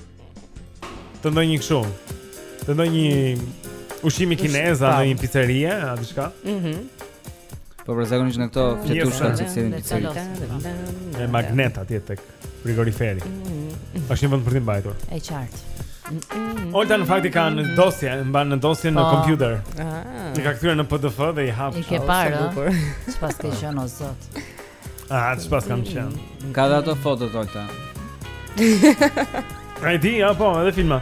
të ndonjë kështu. Të ndonjë ushqimi kinez apo ndonjë picerie, a diçka? Mhm. Po po zakonisht në këto fletushka që sjellin piceritë. Me magnete atje tek. frigoriferi. Mm. Është një vend për t'i mbajtur. E qartë. Mm, mm, Olta në fakt i ka në dosje, mban në dosje në po. kompjuter. Ah. I ka kthyer në PDF dhe i hap. I ke parë. Çfarë ke qenë o zot? Ah, çfarë kam qenë? Ka dhe ato fotot Olta. Ai di apo edhe filma.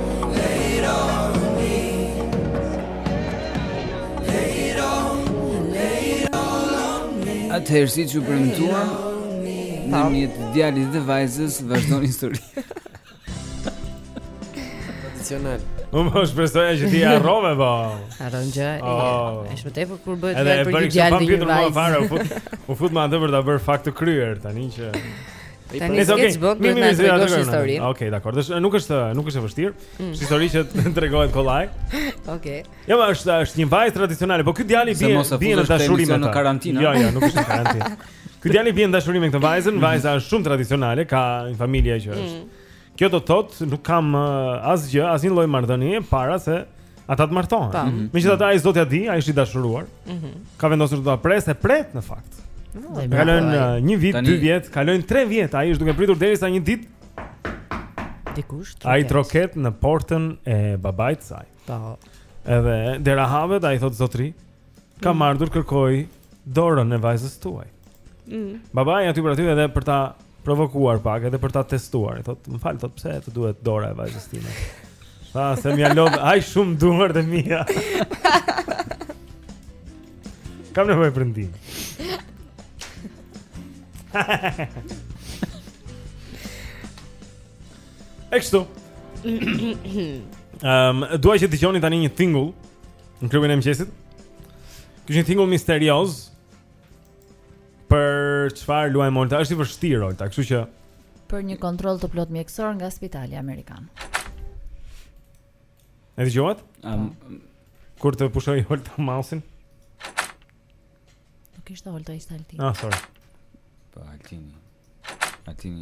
Atëherë siç u premtuam në mes të po. djalit dhe vajzës Vazhdon histori Tradicional Më po shpresoja që ti arrove po Arron gjë oh. E shpëtej për kur bëhet Edhe e bëre këtë pa pyetur më fare U futëm atë për ta bërë fakt të kryer Tani që Tani okay. s'ke ç'bën, duhet të tregosh historinë. Okej, okay, dakor. Është nuk është nuk është e vështirë. Mm. Është histori që tregohet kollaj. Okej. Okay. Jo, ja, është është një vajzë tradicionale, po ky djali bie bie në dashuri me në karantinë. Jo, jo, nuk është në karantinë. Ky djali bie në dashuri me këtë vajzën, mm. vajza është shumë tradicionale, ka një familje që është. Mm. Kjo do të thotë nuk kanë uh, asgjë, asnjë lloj marrëdhënie para se ata të martohen. Mm -hmm. Megjithatë ai s'do t'ia di, ai është i dashuruar. Mm -hmm. Ka vendosur do ta presë, e pret në fakt. No, kalojnë uh, një vit, dy vjet, kalojnë tre vjet, ai është duke pritur derisa një ditë dikush troket. Ai troket në portën e babait të saj. Po. Edhe dera hapet, ai thotë zotri, kam mm. ardhur kërkoj dorën e vajzës tuaj. Mm. Babai aty për aty edhe për ta provokuar pak, edhe për ta testuar. I thotë, "Më fal, thotë, pse të duhet dora e vajzës time?" Tha, "Se m'u lodhën shumë duart e mia." Kam nevojë për ndihmë E kështu um, Dua që të dëgjoni tani një tingull Në klubin e mëngjesit Ky është një tingull misterioz Për çfarë luajmë Olta është i vështirë Olta Kështu që Për një kontroll të plotë mjekësor nga spitali Amerikan E dëgjuat? Um, Kur të pushojë Olta mausin? Nuk ishte Olta ishte Altini Ah, sorry Po, po, altin Altin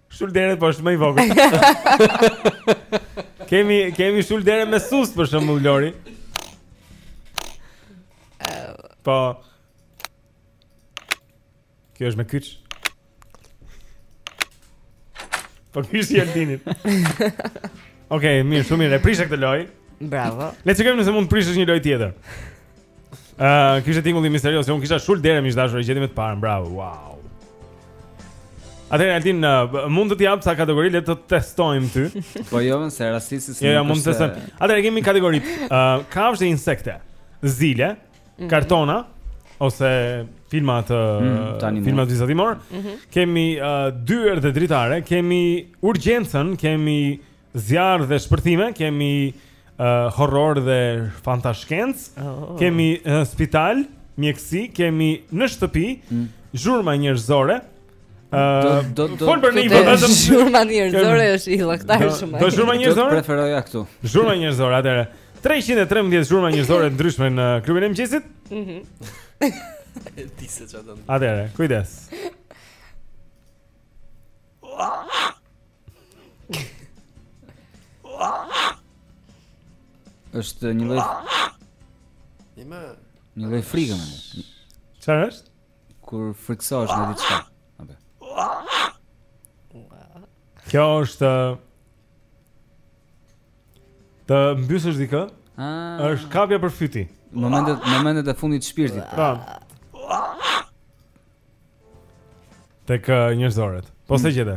Shul dere po është më i vogël. kemi kemi shul dere me sustë për shembull Lori. Po. Kjo është me kyç. Po ky si Altinit. Okej, okay, mirë, shumë mirë. E prishe këtë lojë. Bravo. Le të shikojmë nëse mund të prishësh një lojë tjetër. Ëh, uh, ky ishte tingulli misterioz, unë kisha shul derën më të dashur e gjeti me të parën. Bravo. Wow. Atëherë Altin uh, mund të të jap ca kategori dhe të testojmë ty. Po jo, se rastisi si. Jo, ja, mund ta testojmë. Atëherë kemi kategori ëh uh, kafshë dhe insekte. Zile, mm -hmm. kartona ose filma të mm, filma vizatimorë. Mm -hmm. Kemi uh, dyer dhe dritare, kemi urgjencën, kemi Zjarr dhe shpërthime, kemi uh, horror dhe fantashkencë, oh. kemi uh, spital, mjekësi, kemi në shtëpi, mm. zhurma njerëzore. Uh, do do do për një vetëm zhurma njerëzore është i lloktar shumë. Do zhurma njerëzore? Do preferoja këtu. Zhurma njerëzore atëherë. 313 zhurma njerëzore të ndryshme në klubin e mëngjesit. Mhm. Di sa çfarë do? Atëherë, kujdes. Është një lloj Jepmë një lloj frike më. Çfarë është? Kur frikësohesh me diçka. Atë. Kjo është të mbysësh dikë? Ah. Është kapja për fyti. Momentet momentet e fundit të shpirtit. Po. Tek uh, njerëzoret. Po s'e hmm. gjete.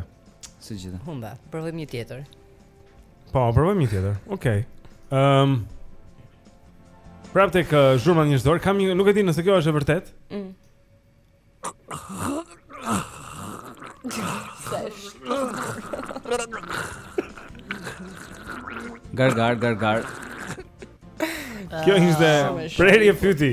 S'e gjete. Humba, provojmë një tjetër. Po, provojmë një tjetër. Okej. Okay. Ehm. Um, Prapë tek uh, zhurma njerëzore, kam një, nuk e di nëse kjo është e vërtetë. Mm. Gargar, gargar. Kjo ishte ah, prerje fyti.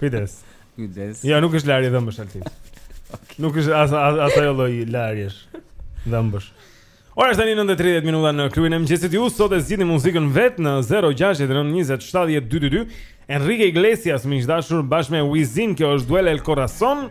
Kujdes. Kujdes. Jo, nuk është larje dhëmbësh Altin. okay. Nuk është as as as ajo lloj larjesh dhëmbësh. Ora është tani 9:30 minuta në klubin e mëngjesit. Ju sot e zgjidhni muzikën vet në 069 20 70 222. Enrique Iglesias më i dashur bashkë me Wizin, kjo është Duele El Corazon.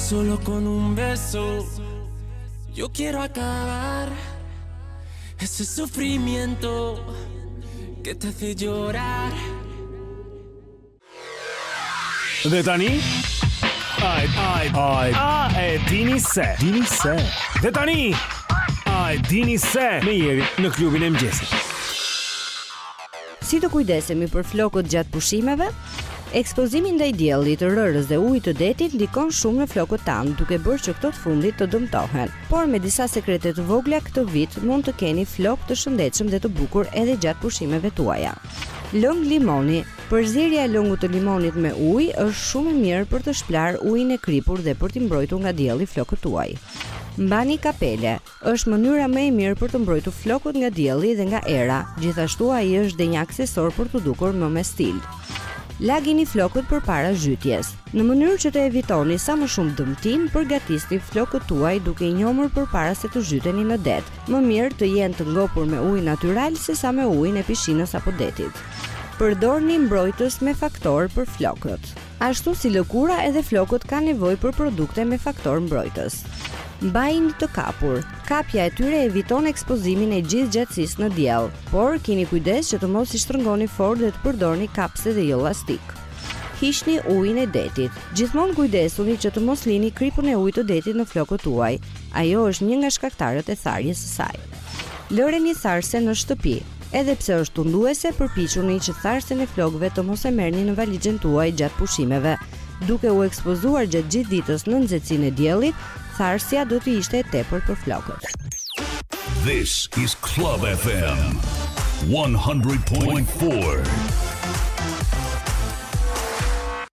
Solo con un beso Yo quiero acabar Ese sufrimiento Que te hace llorar Dhe tani Ai, ai, ai A e dini se Dini se Dhe tani Ai, dini se Me jeri në klubin e mëgjesit Si të kujdesemi për flokët gjatë pushimeve? Ekspozimi ndaj diellit, rërës dhe ujit të detit ndikon shumë në flokët tanë, duke bërë që këto të fundit të dëmtohen. Por me disa sekrete të vogla këtë vit mund të keni flokë të shëndetshëm dhe të bukur edhe gjatë pushimeve tuaja. Lëng limoni. Përzierja e lëngut të limonit me ujë është shumë e mirë për të shplarë ujin e kripur dhe për t'i mbrojtur nga dielli flokët tuaj. Mbani kapele. Është mënyra më e mirë për të mbrojtur flokët nga dielli dhe nga era, gjithashtu ai është dhe një aksesor për t'u dukur më me stil. Lagini flokët përpara zhytjes. Në mënyrë që të evitoni sa më shumë dëmtim, përgatisni flokët tuaj duke i njomur përpara se të zhyteni në det. Më mirë të jenë të ngopur me ujë natyral sesa me ujin e pishinës apo detit. Përdorni mbrojtës me faktor për flokët. Ashtu si lëkura edhe flokët kanë nevojë për produkte me faktor mbrojtës. Mbajini të kapur. Kapja e tyre eviton ekspozimin e gjithë gjatësisë në diell, por keni kujdes që të mos i shtrëngoni fort dhe të përdorni kapse dhe jo llastik. Hiqni ujin e detit. Gjithmonë kujdesuni që të mos lini kripën e ujit të detit në flokët tuaj. Ajo është një nga shkaktarët e tharjes së saj. Lëreni tharësen në shtëpi. Edhe pse është tunduese, përpiquni që tharësen e flokëve të mos e merrni në valixhen tuaj gjatë pushimeve. Duke u ekspozuar gjatë gjithë ditës në nxehtësinë e diellit, tharësja do të ishte e tepërt për flokët. This is Club FM 100.4.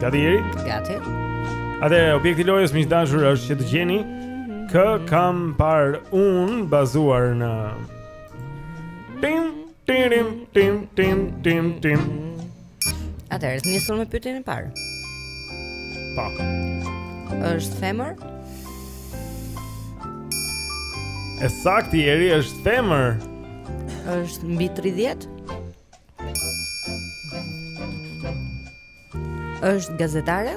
Gati Eri? Gati Atëherë, objekti i lojës miq të dashur është që të gjeni Kë kam parë unë bazuar në Tim, tim, tim, tim, tim, tim Atëherë, nisim me pyetjen e parë. Po. Është femër? E saktë Eri, është femër. Është mbi 30? Është gazetare?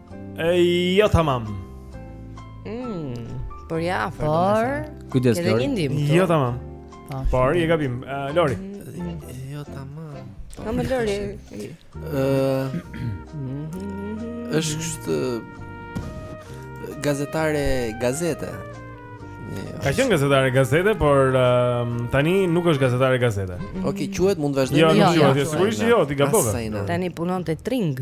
E jo tamam. Mm, por ja, por. Kujdes Lori. Jo tamam. Po. Por e gabove, uh, Lori. Mm, jo tamam. Kam më Lori. Ëh. Mhm. Është kështu gazetare gazete. Ka qenë gazetare gazete, por uh, tani nuk është gazetare gazete. Okej, quhet mund të vazhdojmë. Jo, nuk quhet, sigurisht jo, ti gabove. Tani punon te Tring.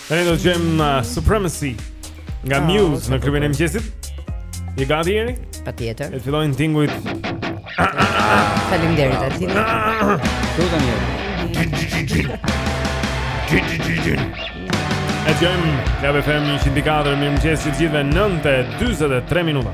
Tani do të dëgjojmë uh, Supremacy nga oh, Muse në klubin e mëngjesit. Je gati Eri? Patjetër. Le të fillojnë tingujt. Faleminderit aty. Tu do një. Atë jam, Club FM 100.4 mirëmëngjesi të gjithëve 9:43 minuta.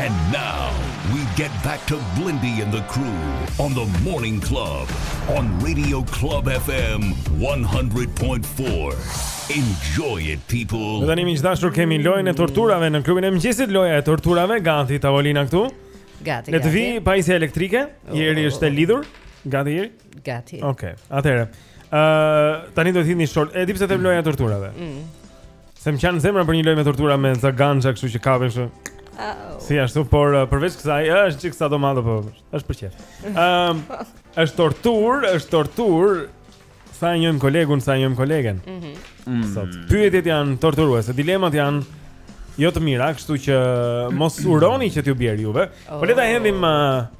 And now we get back to Blindy and the crew on the morning club on Radio Club FM 100.4. Enjoy it people. Ne tani miq dashur kemi lojën e torturave në klubin e mëngjesit, loja e torturave, gati tavolina këtu. Gati. Le të vijë pajisja elektrike, oh. Eri është e lidhur. Gati Eri. Gati. Okej. Atëherë, ë uh, tani do të hidhni short. E di pse them loja e torturave. Mm. Se më qan zemra për një lojë me tortura me zaganxha, kështu që kapin kështu. Oh. Si ashtu, por uh, përveç kësaj, është çik sadomazo po. Është për çfarë? Ëm, um, është torturë, është torturë. Sa e njohim kolegun, sa e njohim kolegen. Mhm. Mm Sot pyetjet janë torturuese, dilemat janë jo të mira, kështu që mos uroni që t'ju bjerë juve. Oh. Po le ta hedhim uh,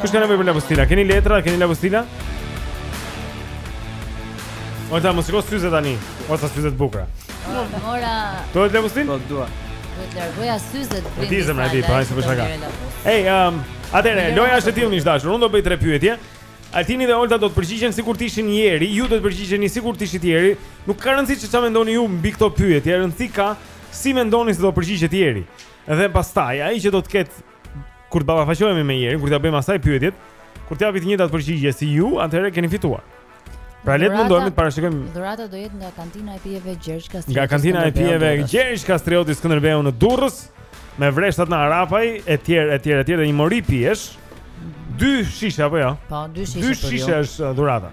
Kush ka nevojë për lapustila? Keni letra, keni lapustila? Olta, më shiko syzet tani, Olta syze të bukra po, Mora Do ti lapustil? Po, dua Do të largoja syze të bukra Ti zemra, ti, pa, hajde se për shaka Ej, um, atëherë, loja është e tillë një shtashur Unë do bëj tre pyetje Altini dhe Olta do të përgjigjen sikur të ishin Jeri, ju do të përgjigjeni sikur të ishit Jeri. Nuk ka rëndësi çfarë mendoni ju mbi këto pyetje, rëndësi ka si mendoni se do përgjigjet Jeri. Dhe pastaj ai që do të ketë kur të ballafaqohemi me Jerin, kur t'ia bëjmë asaj pyetjet, kur të japë të njëjtat përgjigje si ju, atëherë keni fituar. Pra le të mundohemi të parashikojmë. Dhurata do jetë nga kantina e pijeve Gjergj Kastrioti. Nga kantina e pijeve Gjergj Kastrioti Skënderbeu në Durrës, me vreshtat në Arapaj, etj, etj, etj, dhe një mori pijesh. Dy shishe apo jo? Po, dy shishe. Dy shishe është uh, dhurata.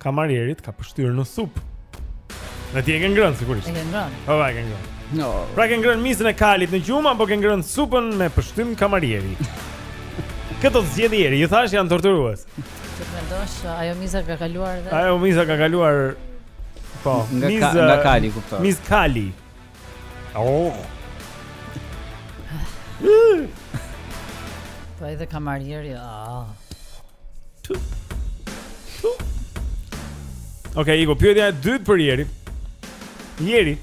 Kamarierit ka pështyrë në supë. Dhe ti e ke ngrënë, sigurisht. E ke ngrënë. Po, e ke ngrënë. No. Pra ke ngrënë mizën e kalit në gjumë, apo ke ngrënë supën me pështymë kamarieri? Kë do të zgjedhë Jeri, ju thashë janë torturuese. Që të mendosh, ajo miza ka kaluar dhe... Ajo miza ka kaluar... Po, nga, miza... Ka, nga kali, kuptoj. Mizë kali. Oh. Po edhe kamarieri. Ah. Okej, okay, Igo, pyetja e dytë për Jeri. Jeri.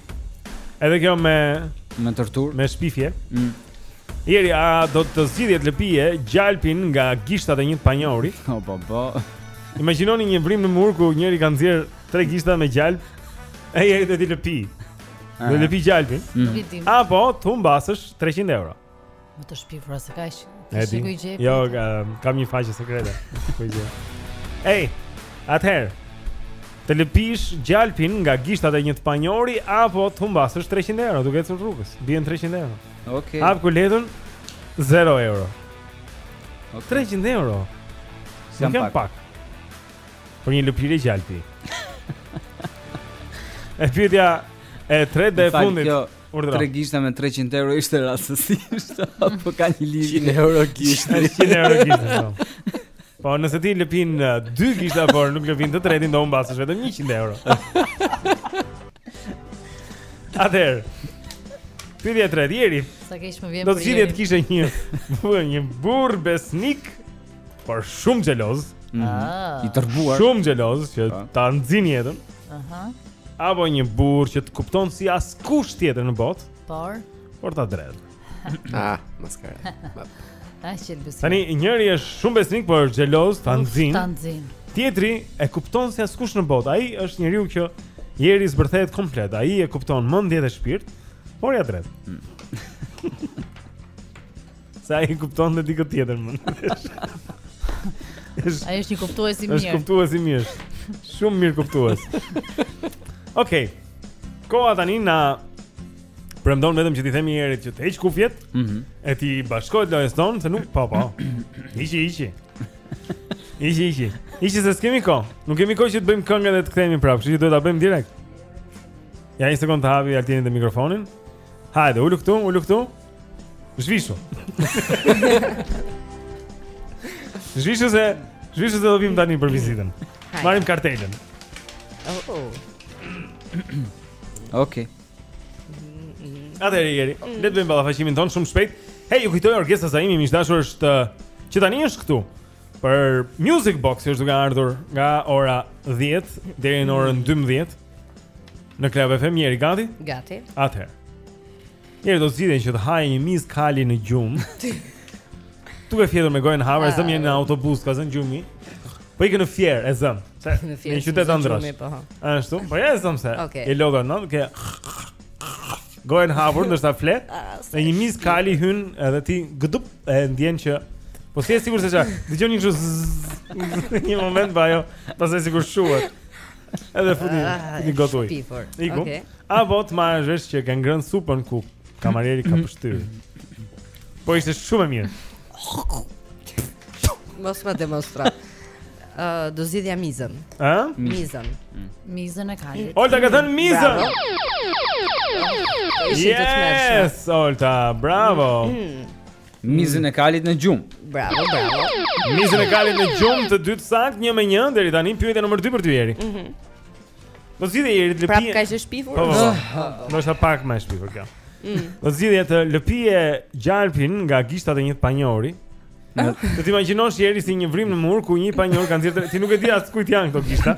Edhe kjo me me torturë, me shpifje. Mm. Jeri, a do të zgjidhje të lëpije gjalpin nga gishtat e një të panjohuri? Po, oh, po, po. Imagjinoni një vrimë në mur ku njëri ka nxjerrë tre gishta me gjalp. E Jeri do të lëpijë. Ah. Të lëpijë gjalpin mm. Nuk i dim Apo të humbasësh 300 euro Më të shpifura se kaq Ti si i gjen Jo, um, kam një faqe sekrete Ej, atëherë Të lëpish gjalpin nga gishtat e një të panjohuri Apo të humbasësh 300 euro Duke ecur rrugës Bien 300 euro Ok Hap kuletën 0 euro okay. 300 euro Nuk janë pak, pak. Për një lëpirje gjalpi. e pyetja e tretë dhe e fundit. Kjo Urdra. Tre gishta me 300 euro ishte rastësisht apo ka një lidhje? 100 euro gishti. 100 euro gishti. Po. po nëse ti lëpin uh, dy gishta por nuk lëpin të tretin do humbasësh vetëm 100 euro. Atëherë. Pyetja e tretë, Jeri. Sa keq më vjen për. Do të zgjidhje të kishe një, një burrë besnik. por shumë xheloz. Mm -hmm. I tërbuar. Shumë xheloz që pa. Po. ta nxin jetën. Aha. Uh -huh. Apo një burrë që të kupton si askush tjetër në botë. Por. Por ta dredh. ah, maskara. Tani njëri është shumë besnik, por është xheloz, ta nxin. Ta nxin. Tjetri e kupton si askush në botë. Ai është njeriu që Jeri zbërthehet komplet, ai e kupton mëndje dhe shpirt, por ia dredh. Hmm. Sa i kupton dhe dikë tjetër më Ai është një kuptues i mirë është kuptues i mirë Shumë mirë kuptues Okej Koha tani na premton vetëm që t'i themi Jerit që të heqë kufjet mm -hmm. E t'i bashkohet lojës sonë Se nuk po po Ishi ishi Ishi ishi Ishi se s'kemi kohë Nuk kemi kohë që të bëjmë këngë dhe të kthehemi prapë Kështu që duhet ta bëjmë direkt Ja një sekund t'ia hapim Altinit dhe mikrofonin Hajde, ulu këtu, ulu këtu Zhvishu. Zhvishu se, zhvishu se do vijmë tani për vizitën. Marrim kartelën. Oh. oh. Okej. Okay. Atëherë Jeri, le të bëjmë ballafaqimin tonë shumë shpejt. Hey, ju kujtoj Orkestra Zaimi, miq të dashur është që tani është këtu për Music Box, është duke ardhur nga ora 10 deri në orën 12 në Club FM Jeri Gati. Gati. Atëherë. Jeri do zgjidhje që të haje një mizë kali në gjumë. Duke fjetur me gojën hapur, e zëmë je në një në ah. autobus, të ka zënë gjumi. Po ikën në Fier, e zëmë. Pse në Fier. Në qytet Androsh. Po. Ashtu, po ja e zëmë se. E lodha në, ke gojën hapur ndërsa fle. Ah, dhe një mizë kali hyn edhe ti gëdup e ndjen që Po s'je e sigurt se ça, dëgjon një kështu Një moment ba jo, pastaj sigurt shuhet Edhe futi ah, një gotë ujë. Iku. Okay. Apo të marrësh vesh që ke ngrënë supën ku kamarieri ka pështyrë. Po ishte shumë e mirë. Mos ma demonstra. Ë uh, do zgjidhja mizën. Ë? Mizën. Mm. Mizën e kalit. Olta ka thënë mizën. Yes, Olta, bravo. Mm. Mizën e kalit në gjumë. Bravo, bravo. Mizën e kalit në gjumë të dy të saktë, 1 me 1 deri tani pyetja numër 2 për ty Jeri. Mhm. Mm do zgjidhje Jeri të lëpije. Prapë kaq e shpifur. Po, po, po. Do jetë pak më e shpifur kjo. Mm. Do zgjidhje të lëpije gjalpin nga gishtat e një të panjohuri. Do të imagjinosh Jeri si një vrimë në mur ku një i panjohur ka nxjerrë, ti nuk e di as të kujt janë këto gishta.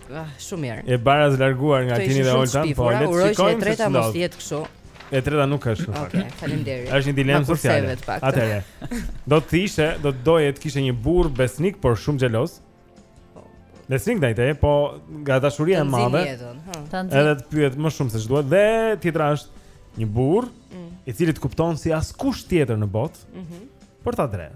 Ah, shumë mirë. Jeni baras larguar nga Tini dhe Olta, po le të shikojmë se e treta mos jetë kështu. E treta nuk është në fakt. Okej, faleminderit. Është një dilemë sociale. Atëherë. Do të ishte, do të doje të kishe një burrë besnik, por shumë xheloz. Në sens ndaj teje, po nga dashuria e madhe. Edhe të pyet më shumë se ç'duhet dhe tjetra është një burrë mm. i cili të kupton si askush tjetër në botë. Mhm. Por ta dredh.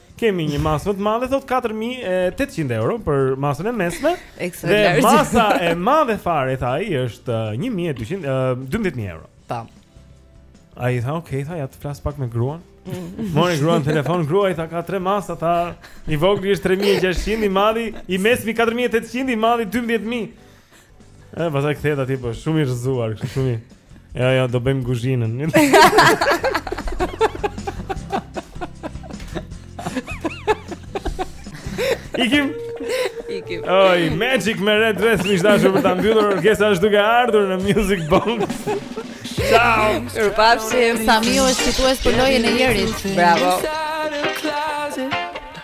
Kemi një masë më të madhe thotë 4800 euro për masën e mesme. Dhe masa e madhe fare tha ai është 1200 uh, 12000 euro. Tam. Ai tha, "Ok, tha, ja të flas pak me gruan." Mm. Mori gruan telefon, grua i tha ka tre masa, tha i vogli është 3600, i madhi, i mesmi 4800, i madhi 12000. E, pasaj kthehet ai, po shumë i rëzuar, kështu shumë i... Ja, ja, do bëjmë guzhinën. Ikim? Ikim. Oj, Magic me Red Dress, m'u desh për ta mbyllur, Urgesa është duke ardhur në Music Box. Ciao! Mirupafshim, Sami është fitues për lojën e jerit. Bravo!